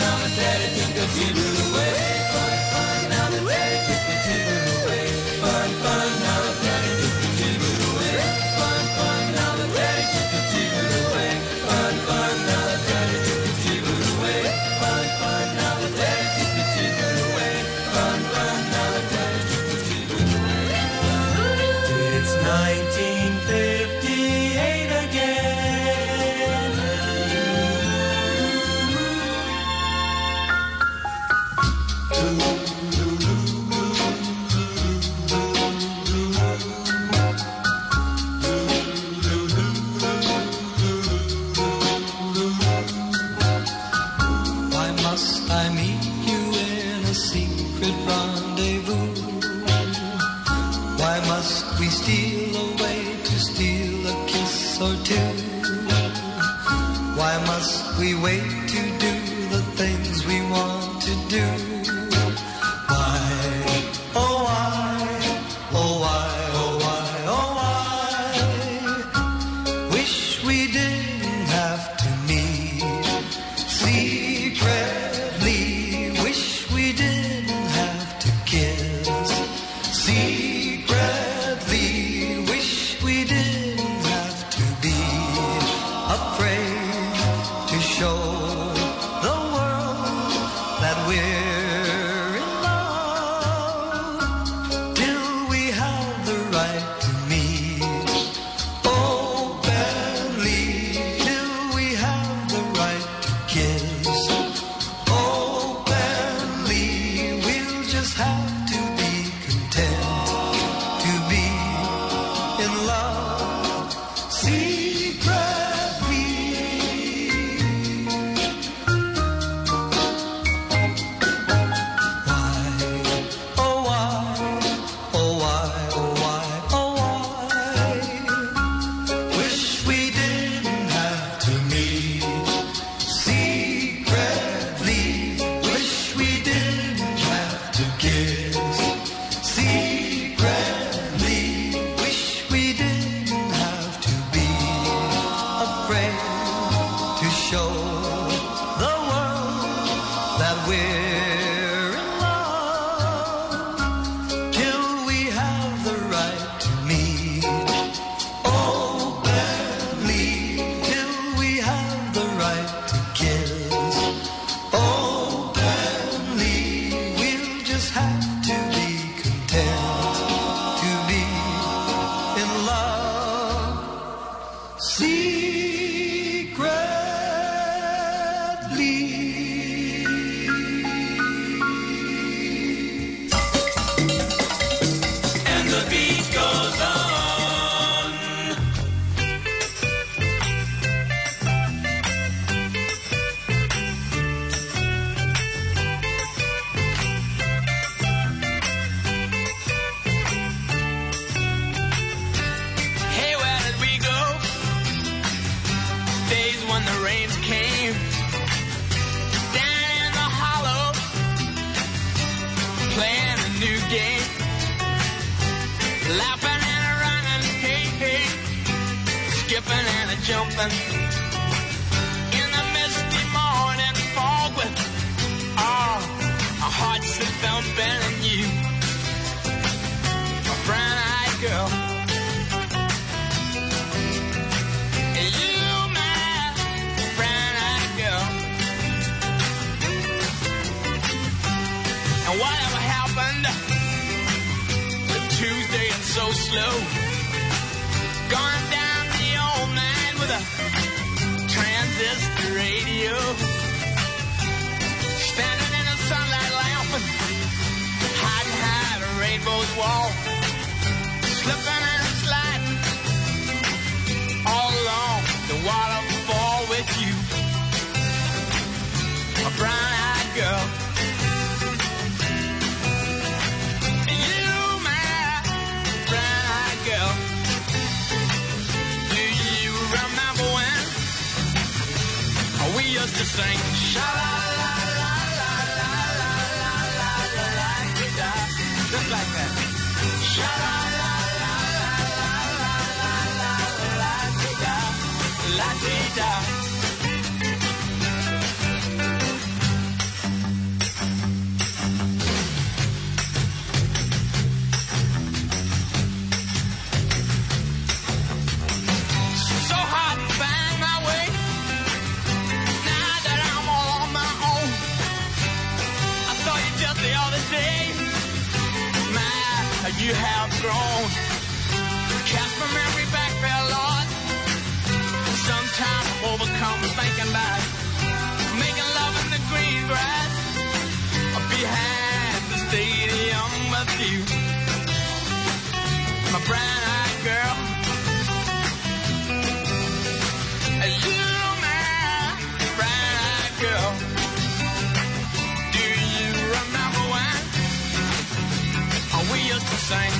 to sing. Sha. Just like that. grown. Cast my memory back there, Lord. Sometimes overcome thinking about making love in the green grass behind the stadium with you. My brown-eyed girl. You, my brown-eyed girl. Do you remember when we used to sing?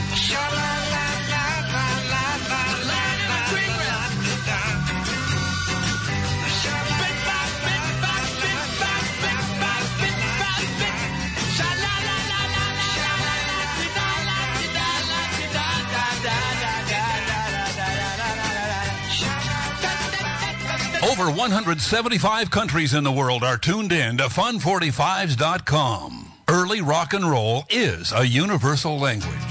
Over 175 countries in the world are tuned in to Fun45s.com. Early rock and roll is a universal language.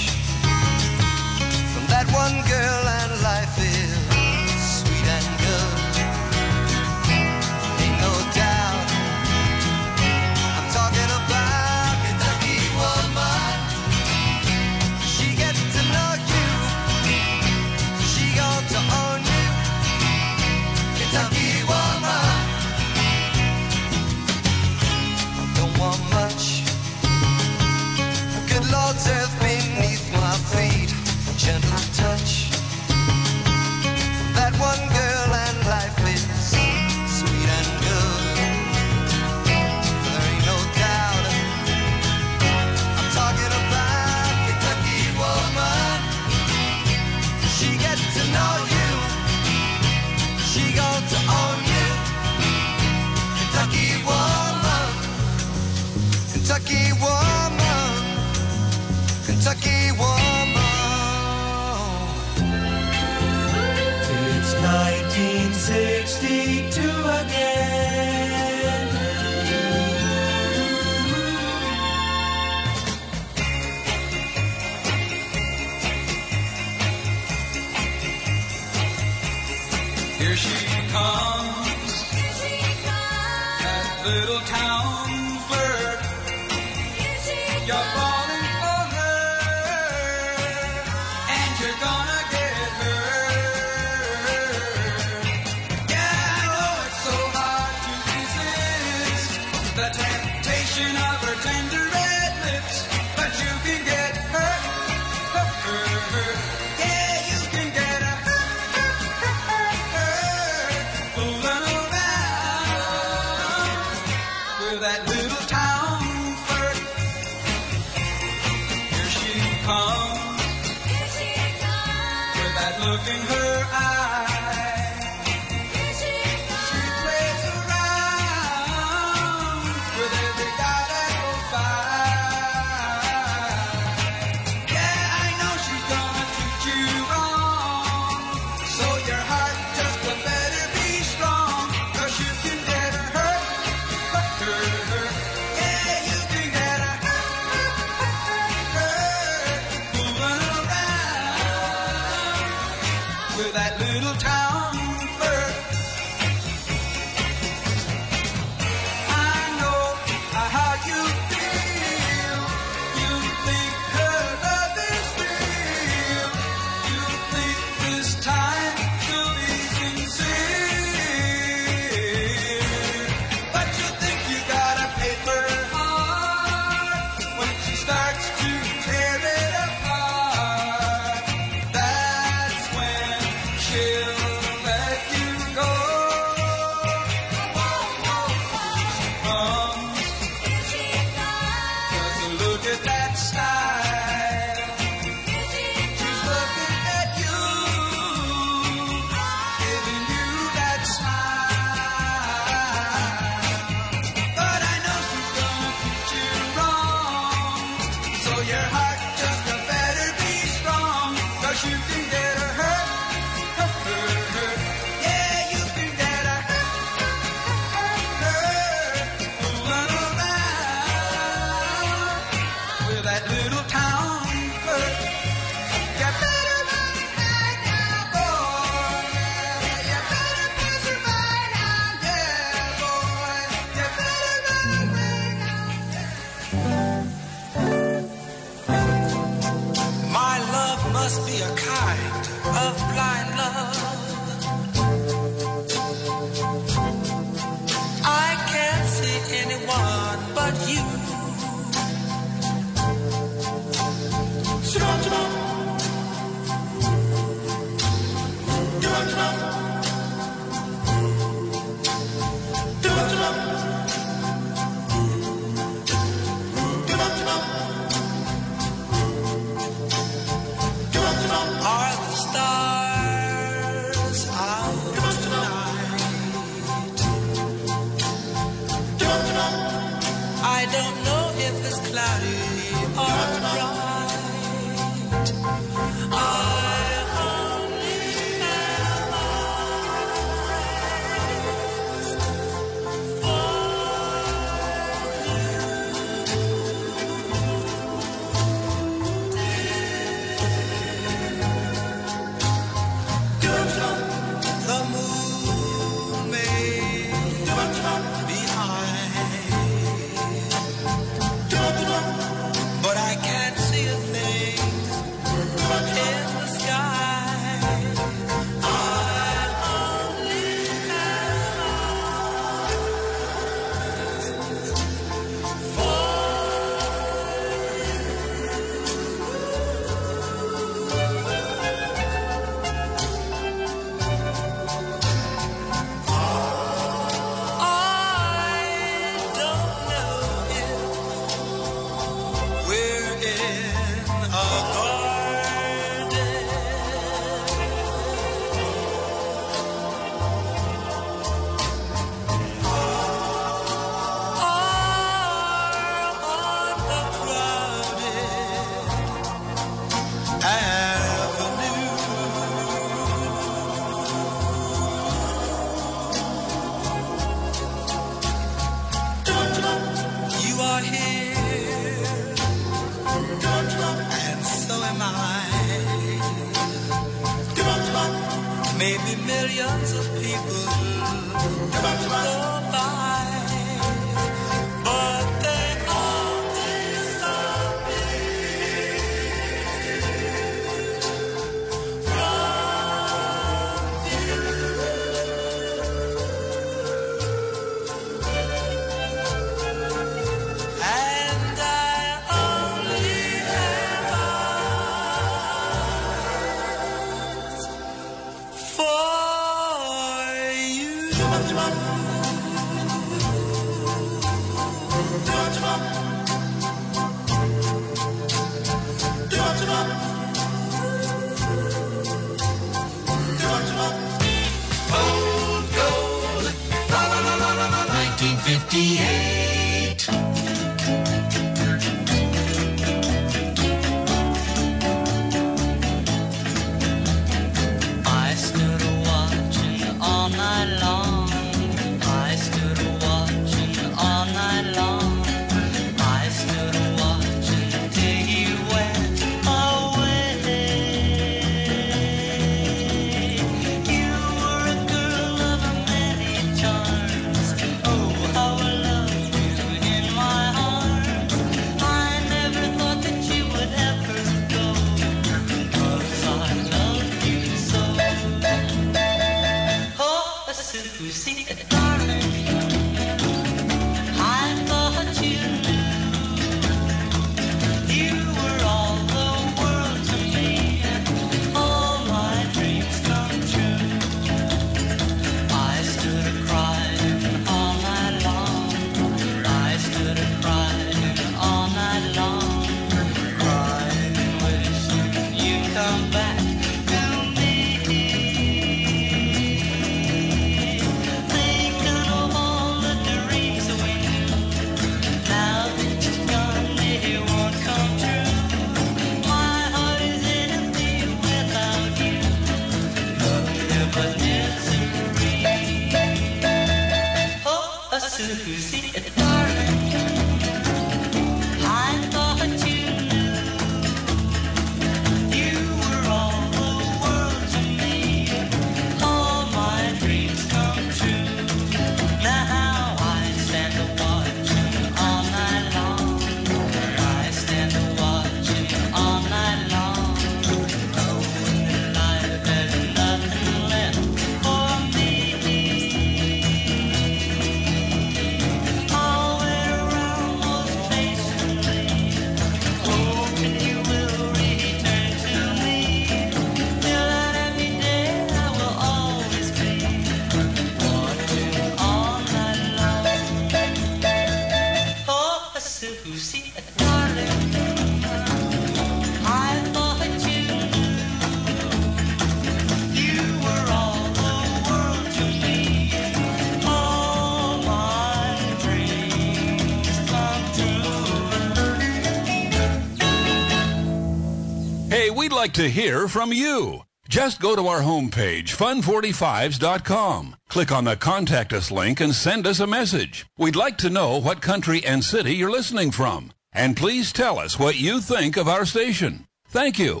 like to hear from you. Just go to our homepage, fun45s.com. Click on the Contact Us link and send us a message. We'd like to know what country and city you're listening from. And please tell us what you think of our station. Thank you.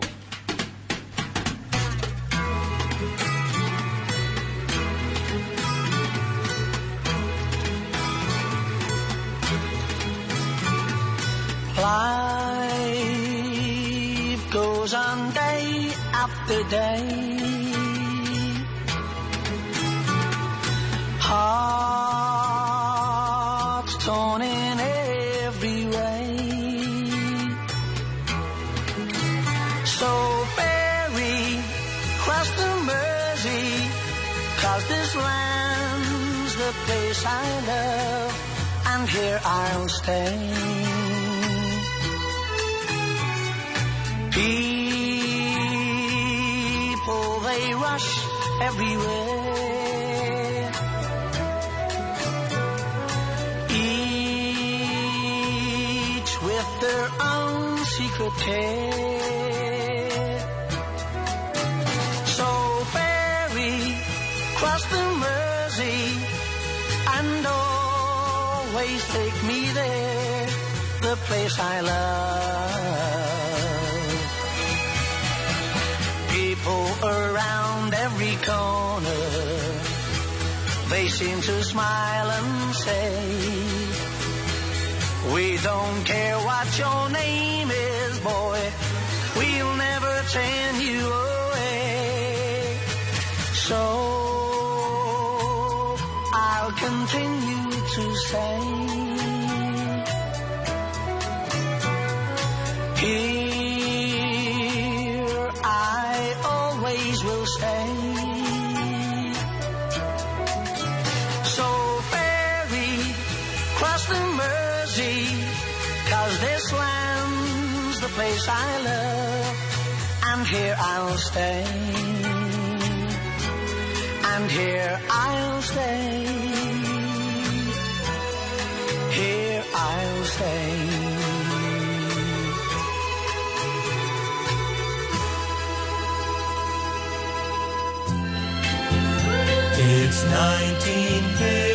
Don't care what your name is, boy. We'll never turn you away. So I'll continue to say. stay. And here I'll stay. Here I'll stay. It's 1950.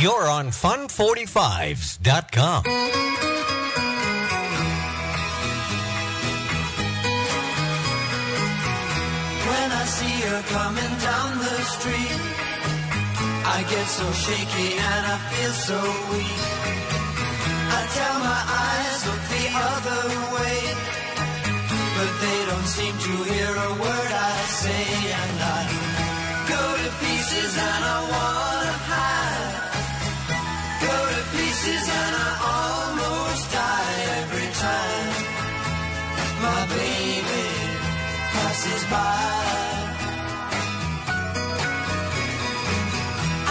You're on fun45s.com. see her coming down the street. I get so shaky and I feel so weak. I tell my eyes look the other way, but they don't seem to hear a word I say, and I go to pieces and I. my baby passes by.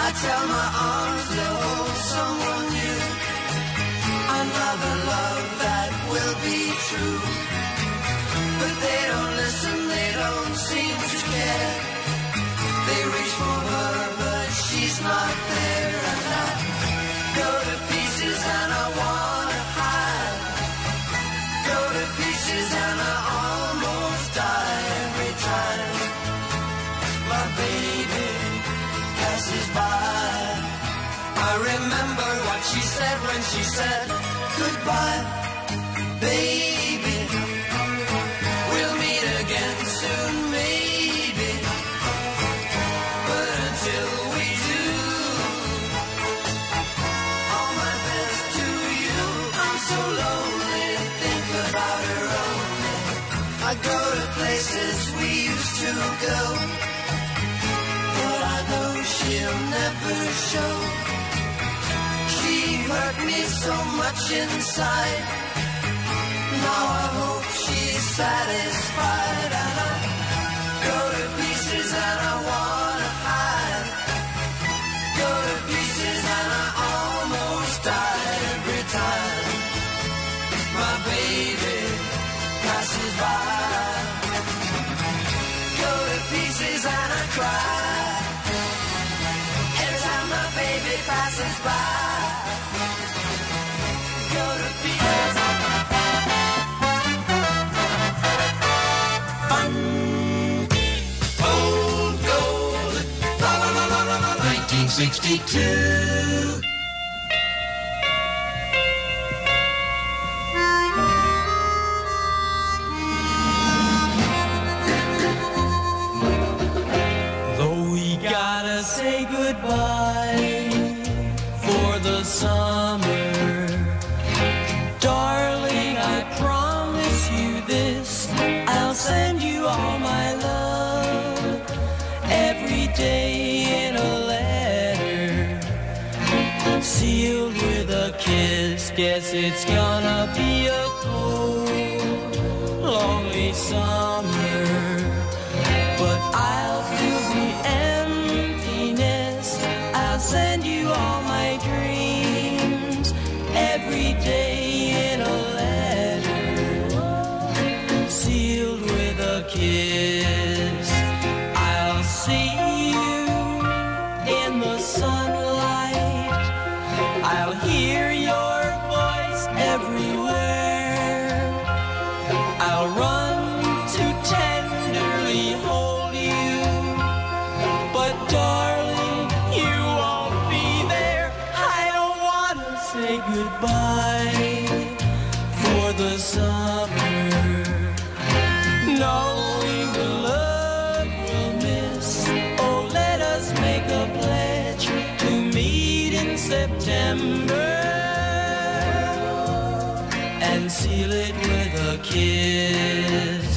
I tell my arms they'll hold someone new, another love that will be true. But they don't listen, they don't seem to care. They reach for her, but she's not there. remember what she said when she said goodbye, baby. We'll meet again soon, maybe. But until we do, all my best to you. I'm so lonely, think about her only. I go to places we used to go, but I know she'll never show hurt me so much inside. Now I hope she's satisfied. 62. Guess it's gonna be a cold, lonely summer. goodbye for the summer, knowing the love we'll miss. Oh, let us make a pledge to meet in September and seal it with a kiss.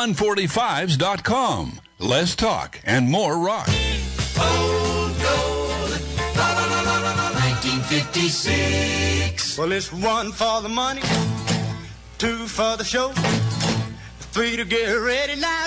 fun45s.com. Less talk and more rock. Old gold, la, la, la, 1956. Well, it's one for the money, two for the show, three to get ready now.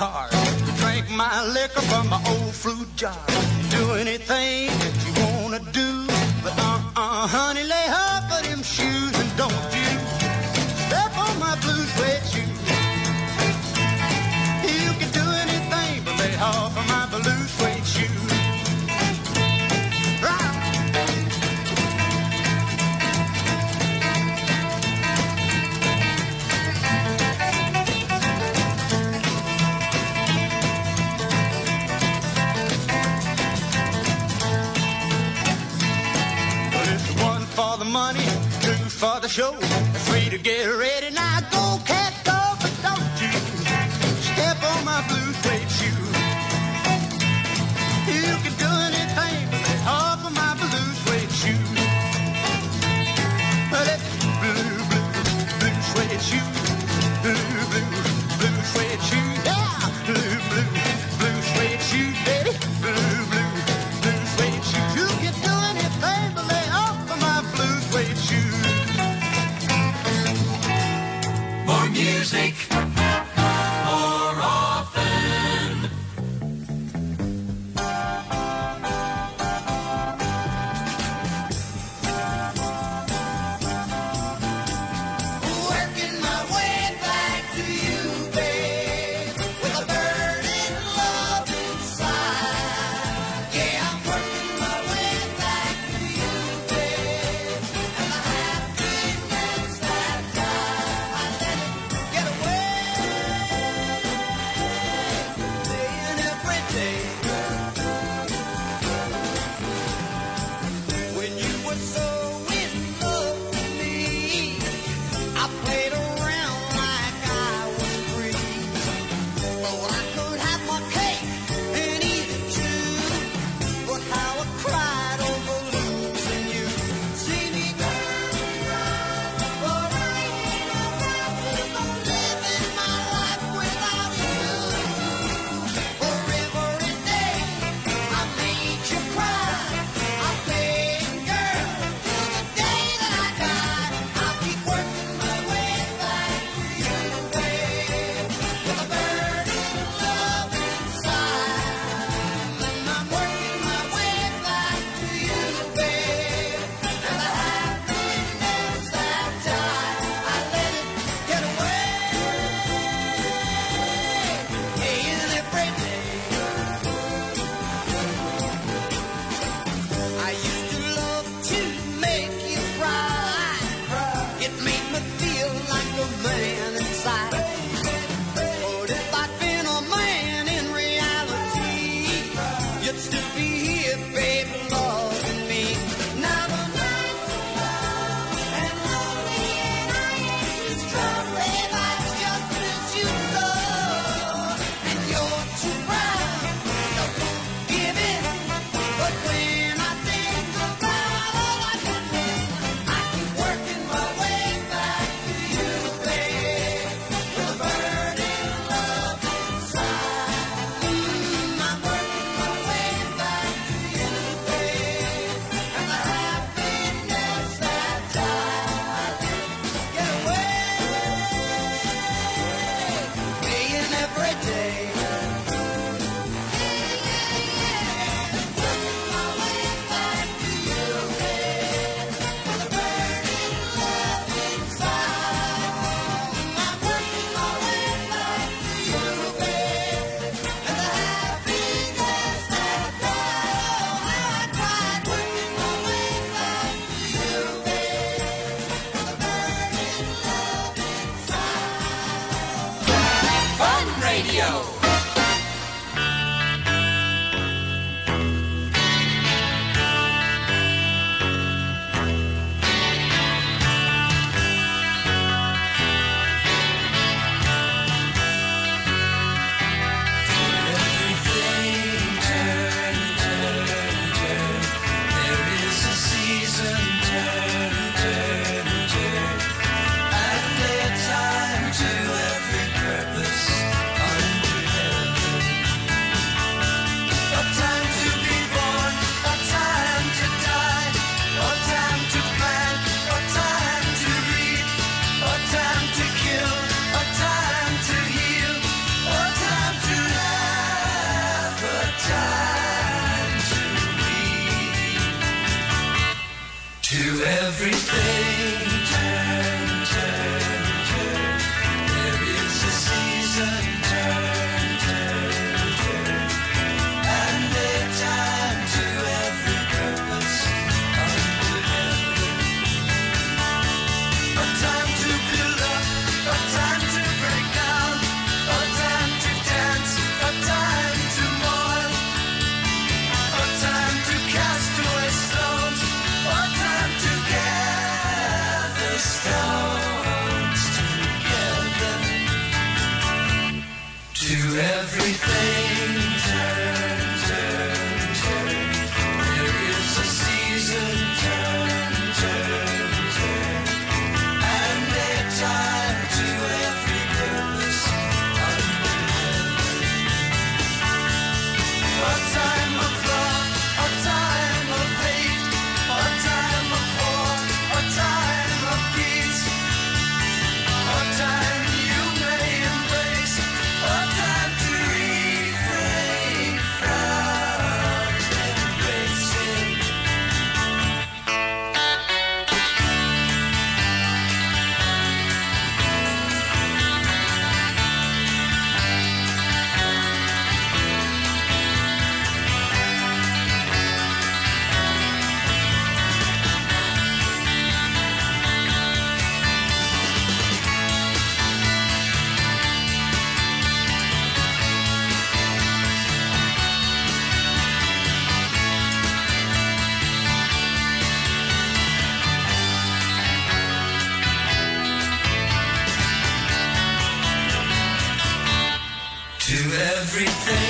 cars. Drank my liquor from my old fruit jar. Do anything money, two for the show, three to get ready. Now go, cat. Everything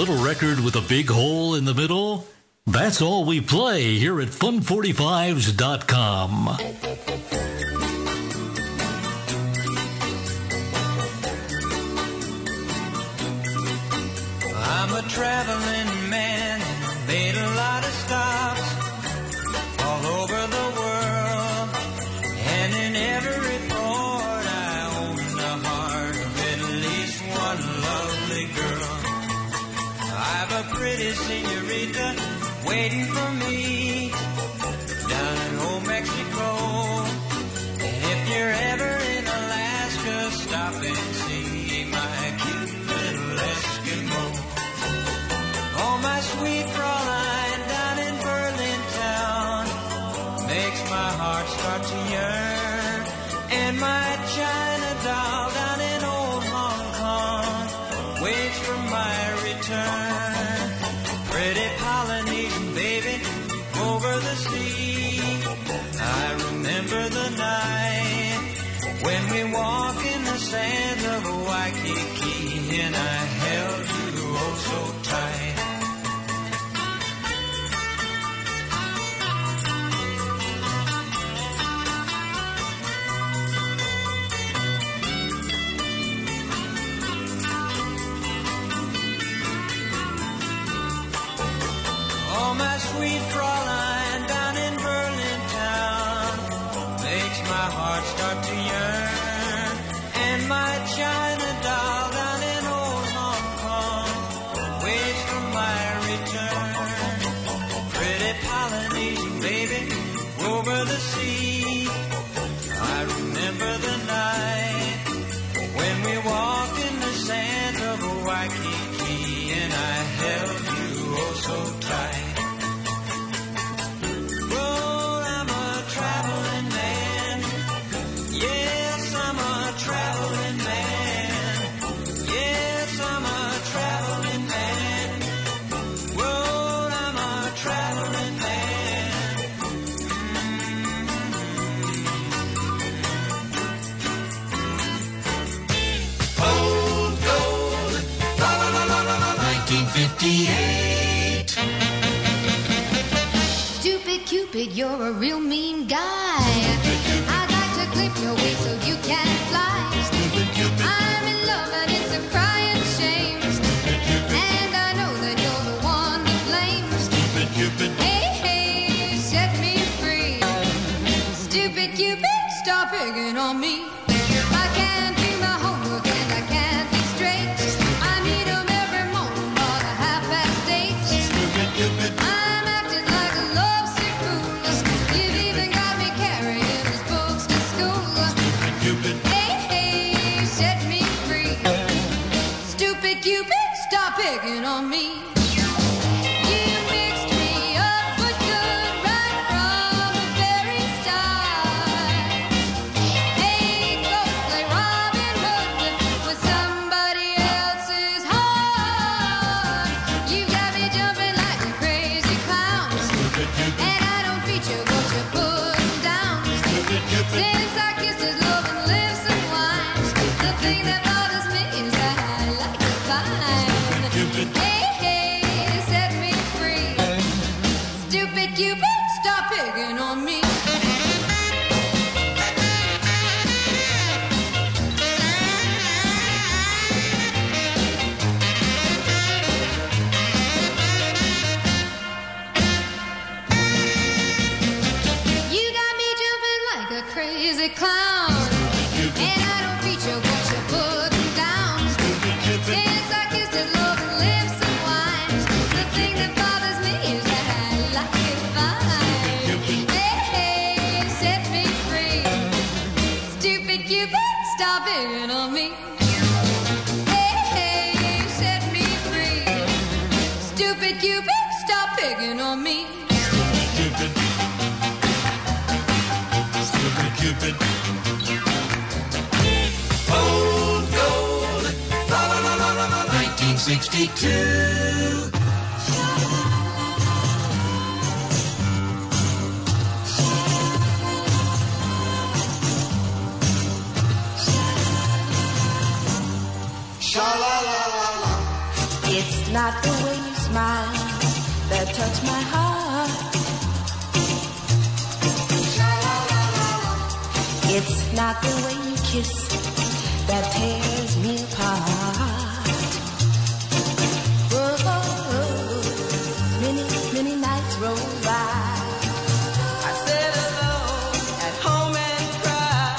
little record with a big hole in the middle? That's all we play here at fun45s.com. You're a real mean kiss that tears me apart. Oh, many, many nights roll by. I sit alone at home and cry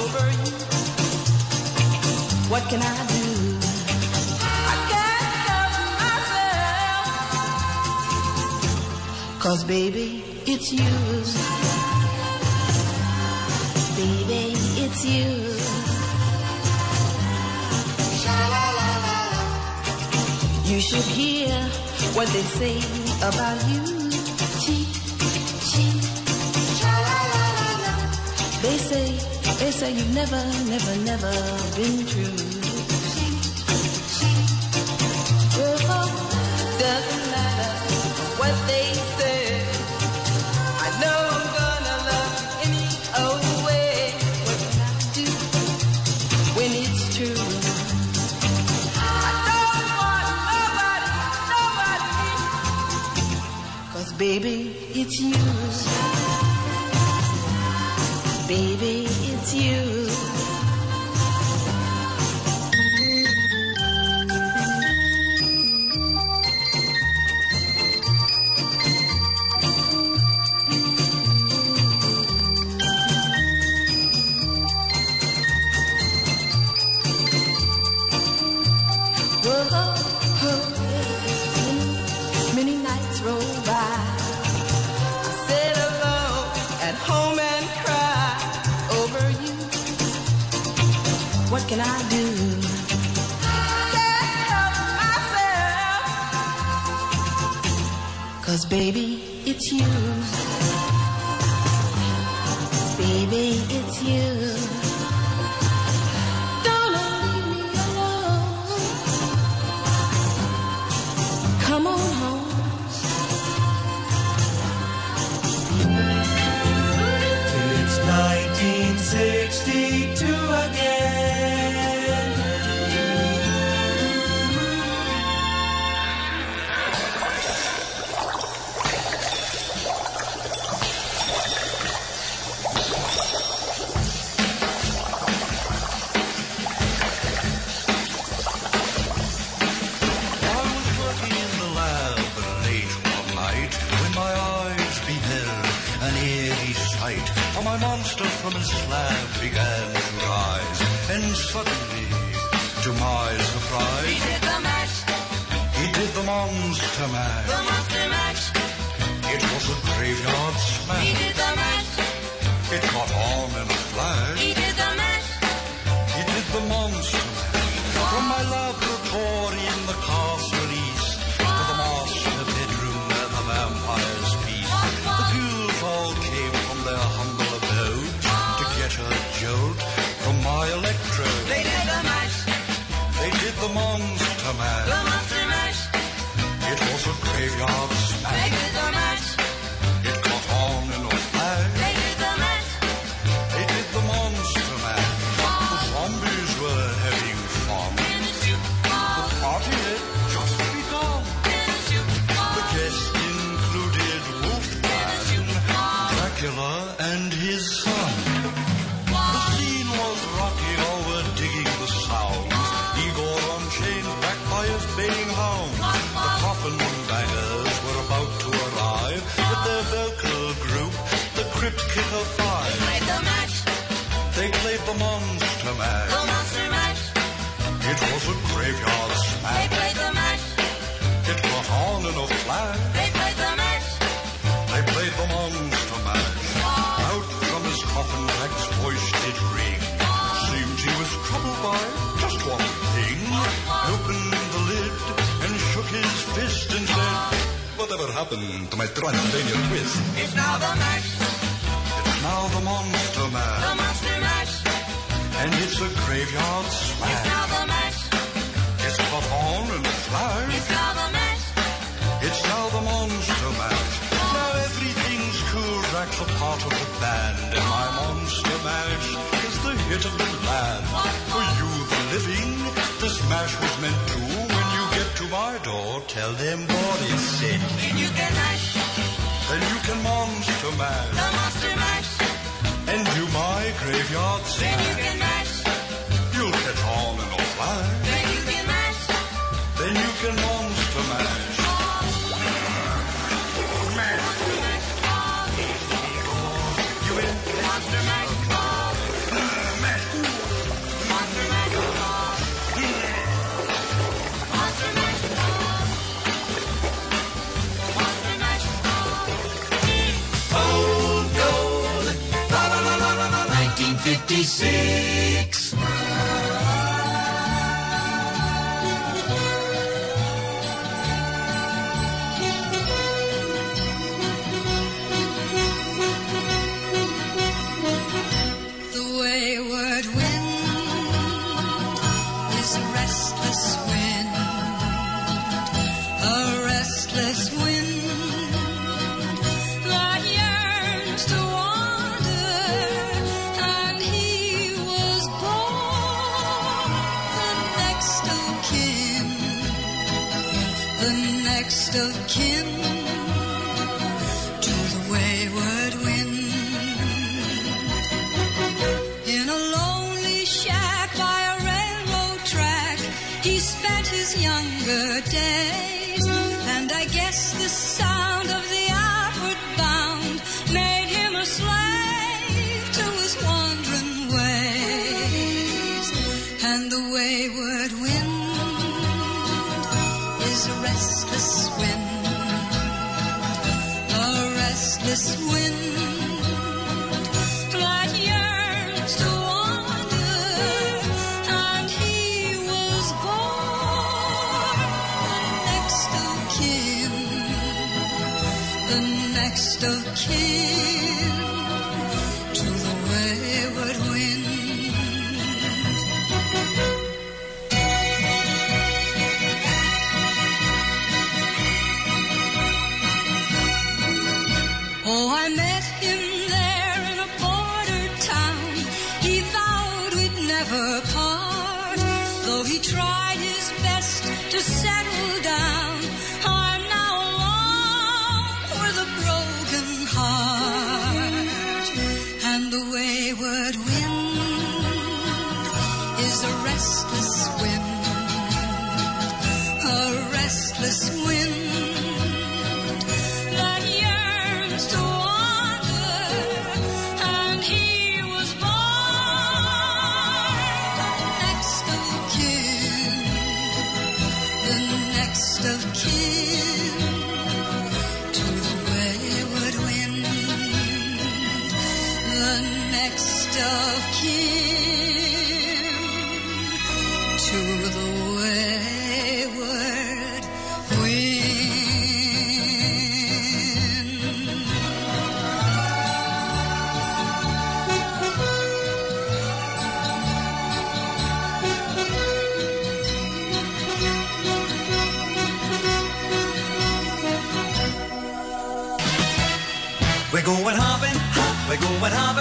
over you. What can I do? I can't help myself. Cause baby, it's you. Baby, it's you. should hear what they say about you. They say, they say you've never, never, never been true.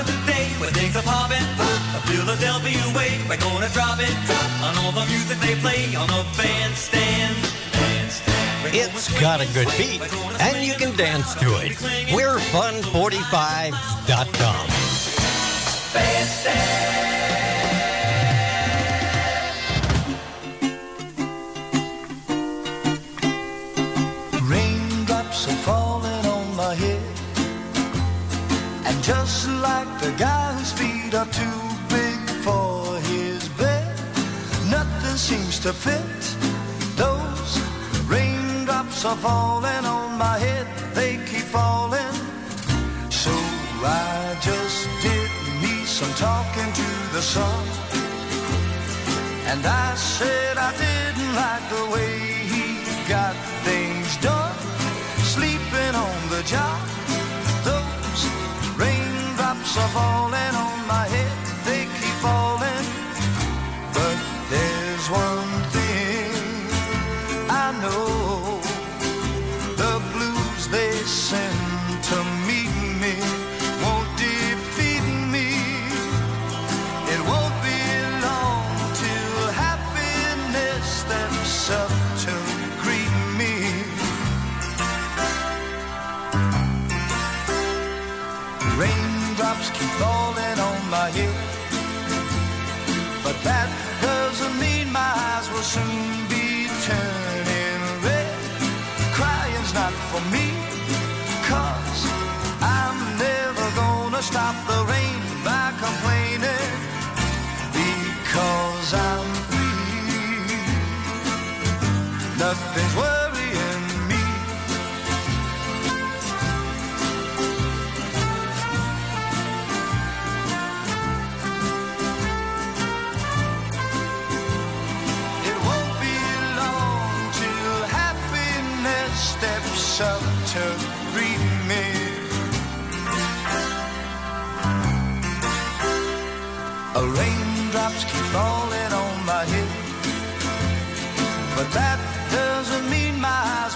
today when things are popping. The Philadelphia way, we're gonna drop it on all the music they play on the bandstand. It's got a good beat, and you can dance to it. We're fun45.com. Bandstand. like the guy whose feet are too big for his bed. Nothing seems to fit. Those raindrops are falling on my head, they keep falling. So I just did me some talking to the sun. And I said I didn't like the way he got things done, sleeping on the job of all and all my Nothing's worrying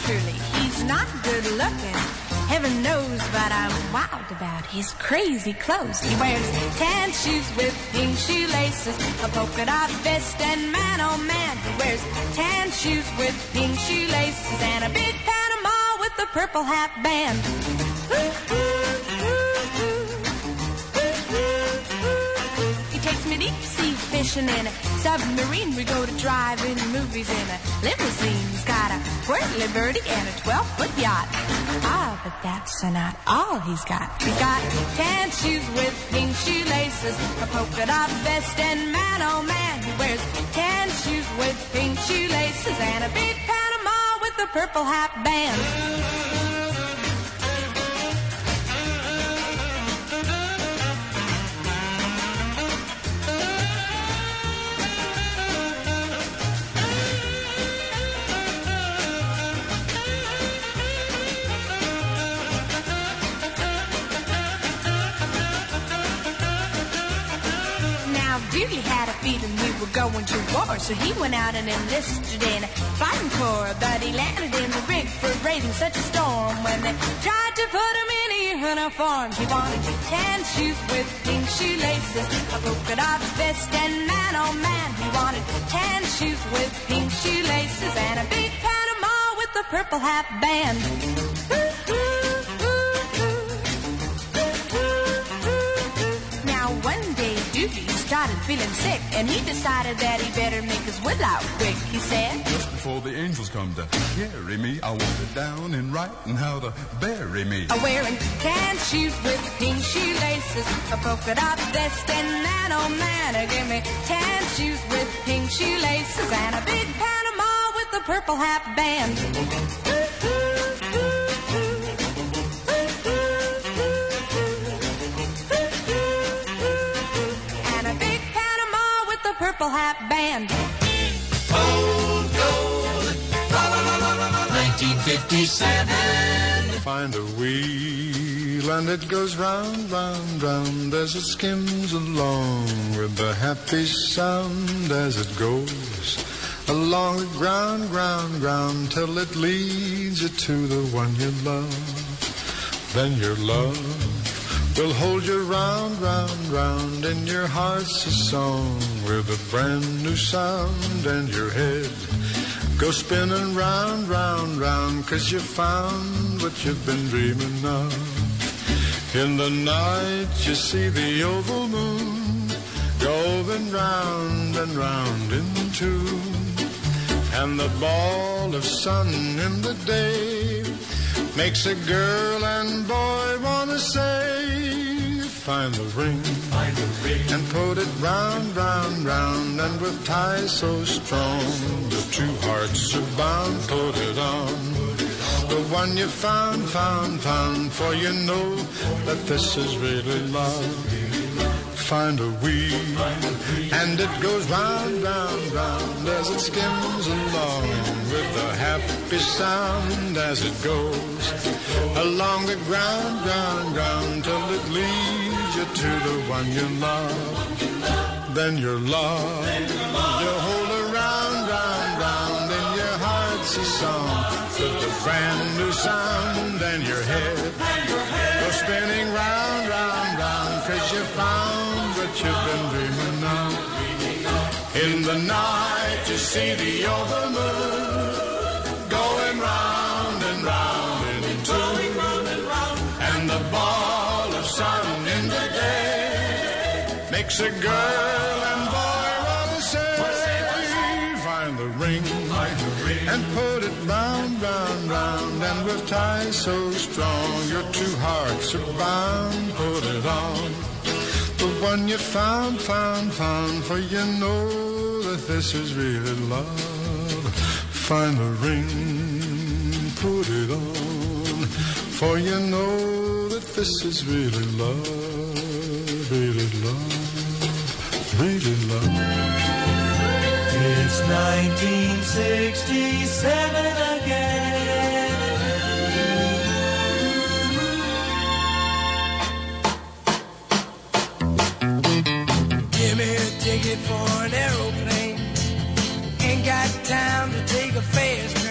Truly. He's not good looking, heaven knows, but I'm wild about his crazy clothes. He wears tan shoes with pink shoelaces, a polka dot vest, and man oh man, he wears tan shoes with pink shoelaces and a big Panama with a purple hat band. He takes me deep sea fishing in a submarine. We go to drive-in movies in a limousine. He's got a whirly birdie and a 12-foot yacht. Ah, but that's not all he's got. He's got tan shoes with pink shoelaces, a polka dot vest, and man, oh man, he wears tan shoes with pink shoelaces and a big Panama with a purple hat band. Dooley had a feeling we were going to war, so he went out and enlisted in a fighting corps. But he landed in the rig for raising such a storm. When they tried to put him in a uniform, he wanted tan shoes with pink shoelaces, a polka dot vest, and man, oh man, he wanted tan shoes with pink shoelaces and a big Panama with a purple hat band. Dooley started feeling sick, and he decided that he better make his will out quick. He said, Just before the angels come to carry me, I want it down in writing how to bury me. I'm wearing tan shoes with pink shoelaces, a polka dot vest, and man, oh man, give me tan shoes with pink shoelaces and a big Panama with a purple hat band. And purple hat band. Old gold, la la la la la la, 1957. Find a wheel and it goes round, round, round as it skims along with the happy sound as it goes along the ground, ground, ground till it leads you to the one you love. Then your love will hold you round, round, round in your heart's a song with a brand new sound and your head Go spinning round, round, round, cause you found what you've been dreaming of. In the night you see the oval moon going round and round in tune. And the ball of sun in the day makes a girl and boy wanna say, find the ring, find the ring, and put it round, round, round, and with ties so strong, the two hearts are bound, put it on. The one you found, found, found, for you know that this is really love. Find a wheel, and it goes round, round, round as it skims along with a happy sound as it goes along the ground, ground, ground till it leads you to the one you love. Then you're loved. You hold her round, round, in your heart's a song with a brand new sound and your head goes spinning round, round, round cause you found what you've been dreaming of. In the night you see the over moon makes a girl and boy wanna say find the ring and put it round, round, round and with ties so strong. Your two hearts are bound put it on. The one you found, found, found for you know that this is really love. Find the ring put it on. For you know that this is really love really love really love It's 1967 again. Give me a ticket for an aeroplane. Ain't got time to take a fast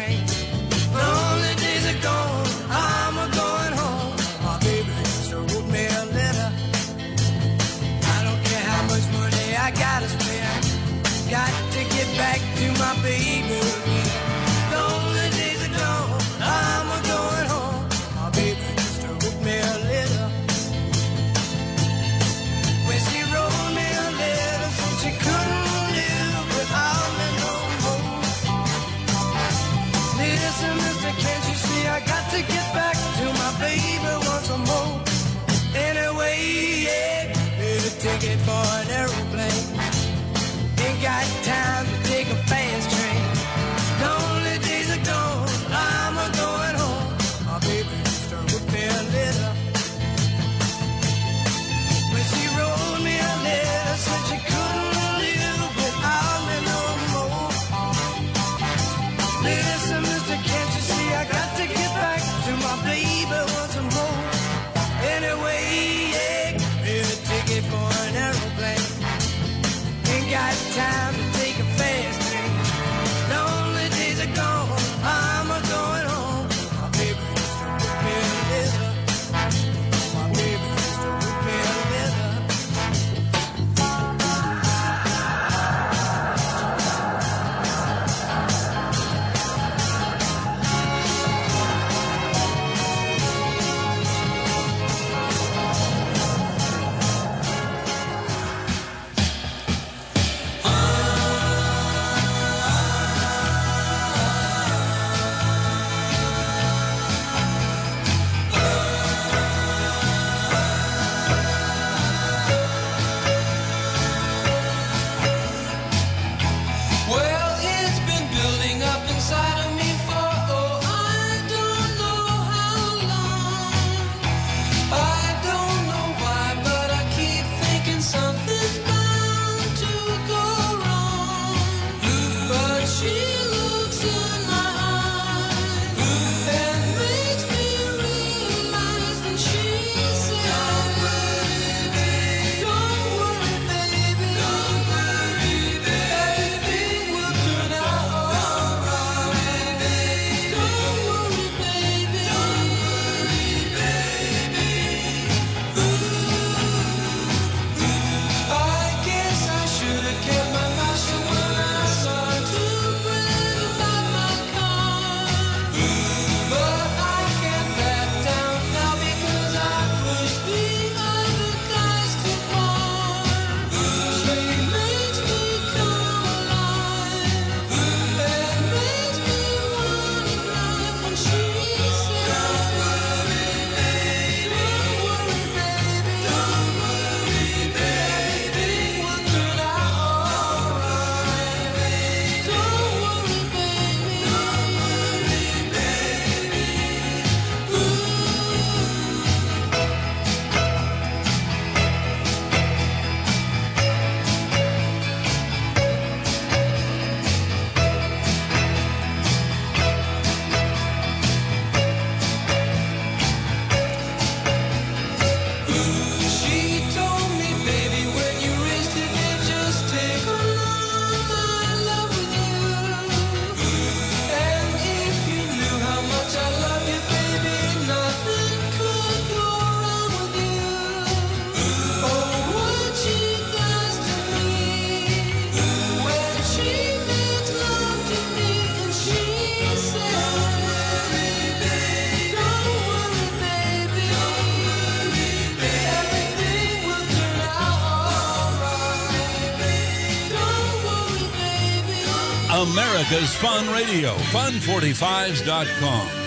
Fun Radio, fun45s.com.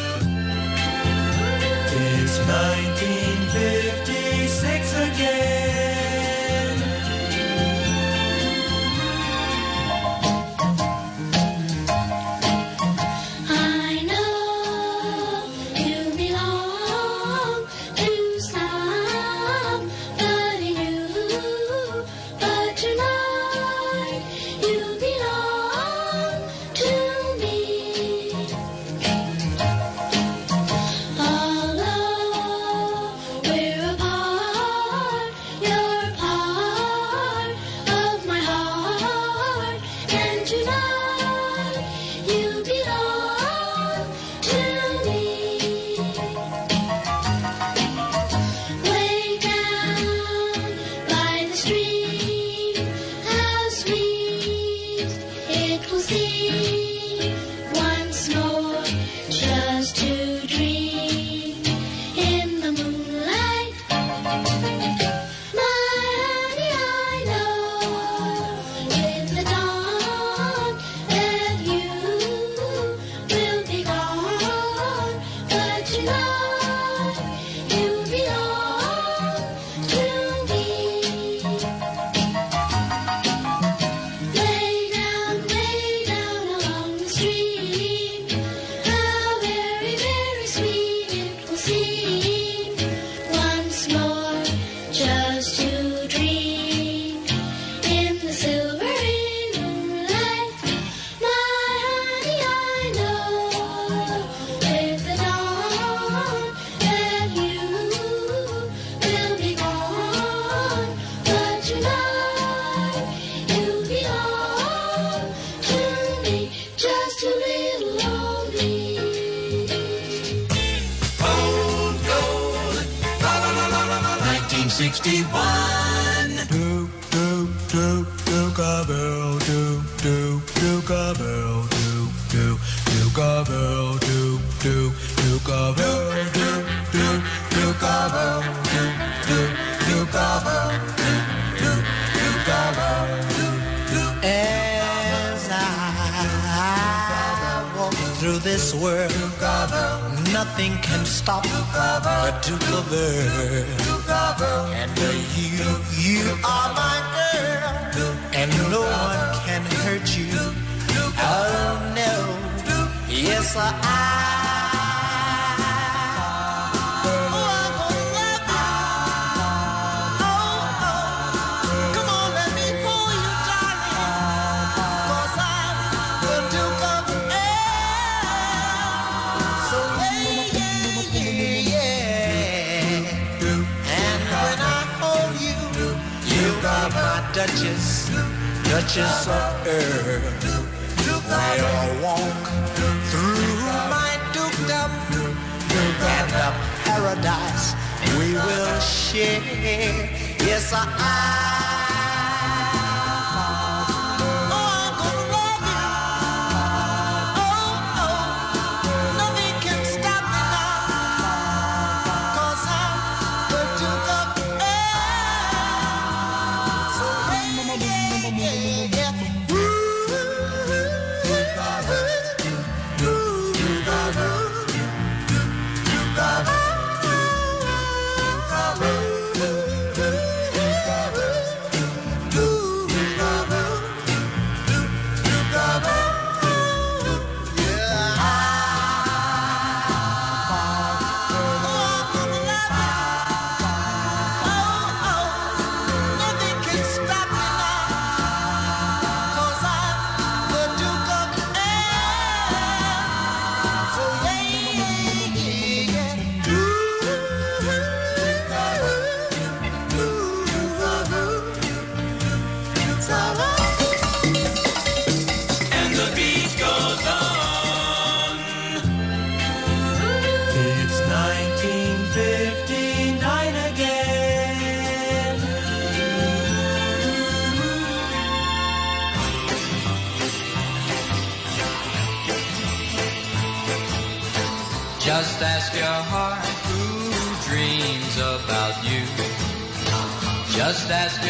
Just ask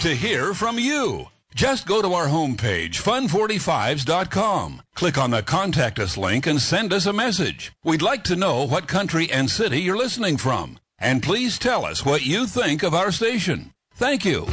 to hear from you. Just go to our homepage, fun45s.com. Click on the Contact Us link and send us a message. We'd like to know what country and city you're listening from. And please tell us what you think of our station. Thank you.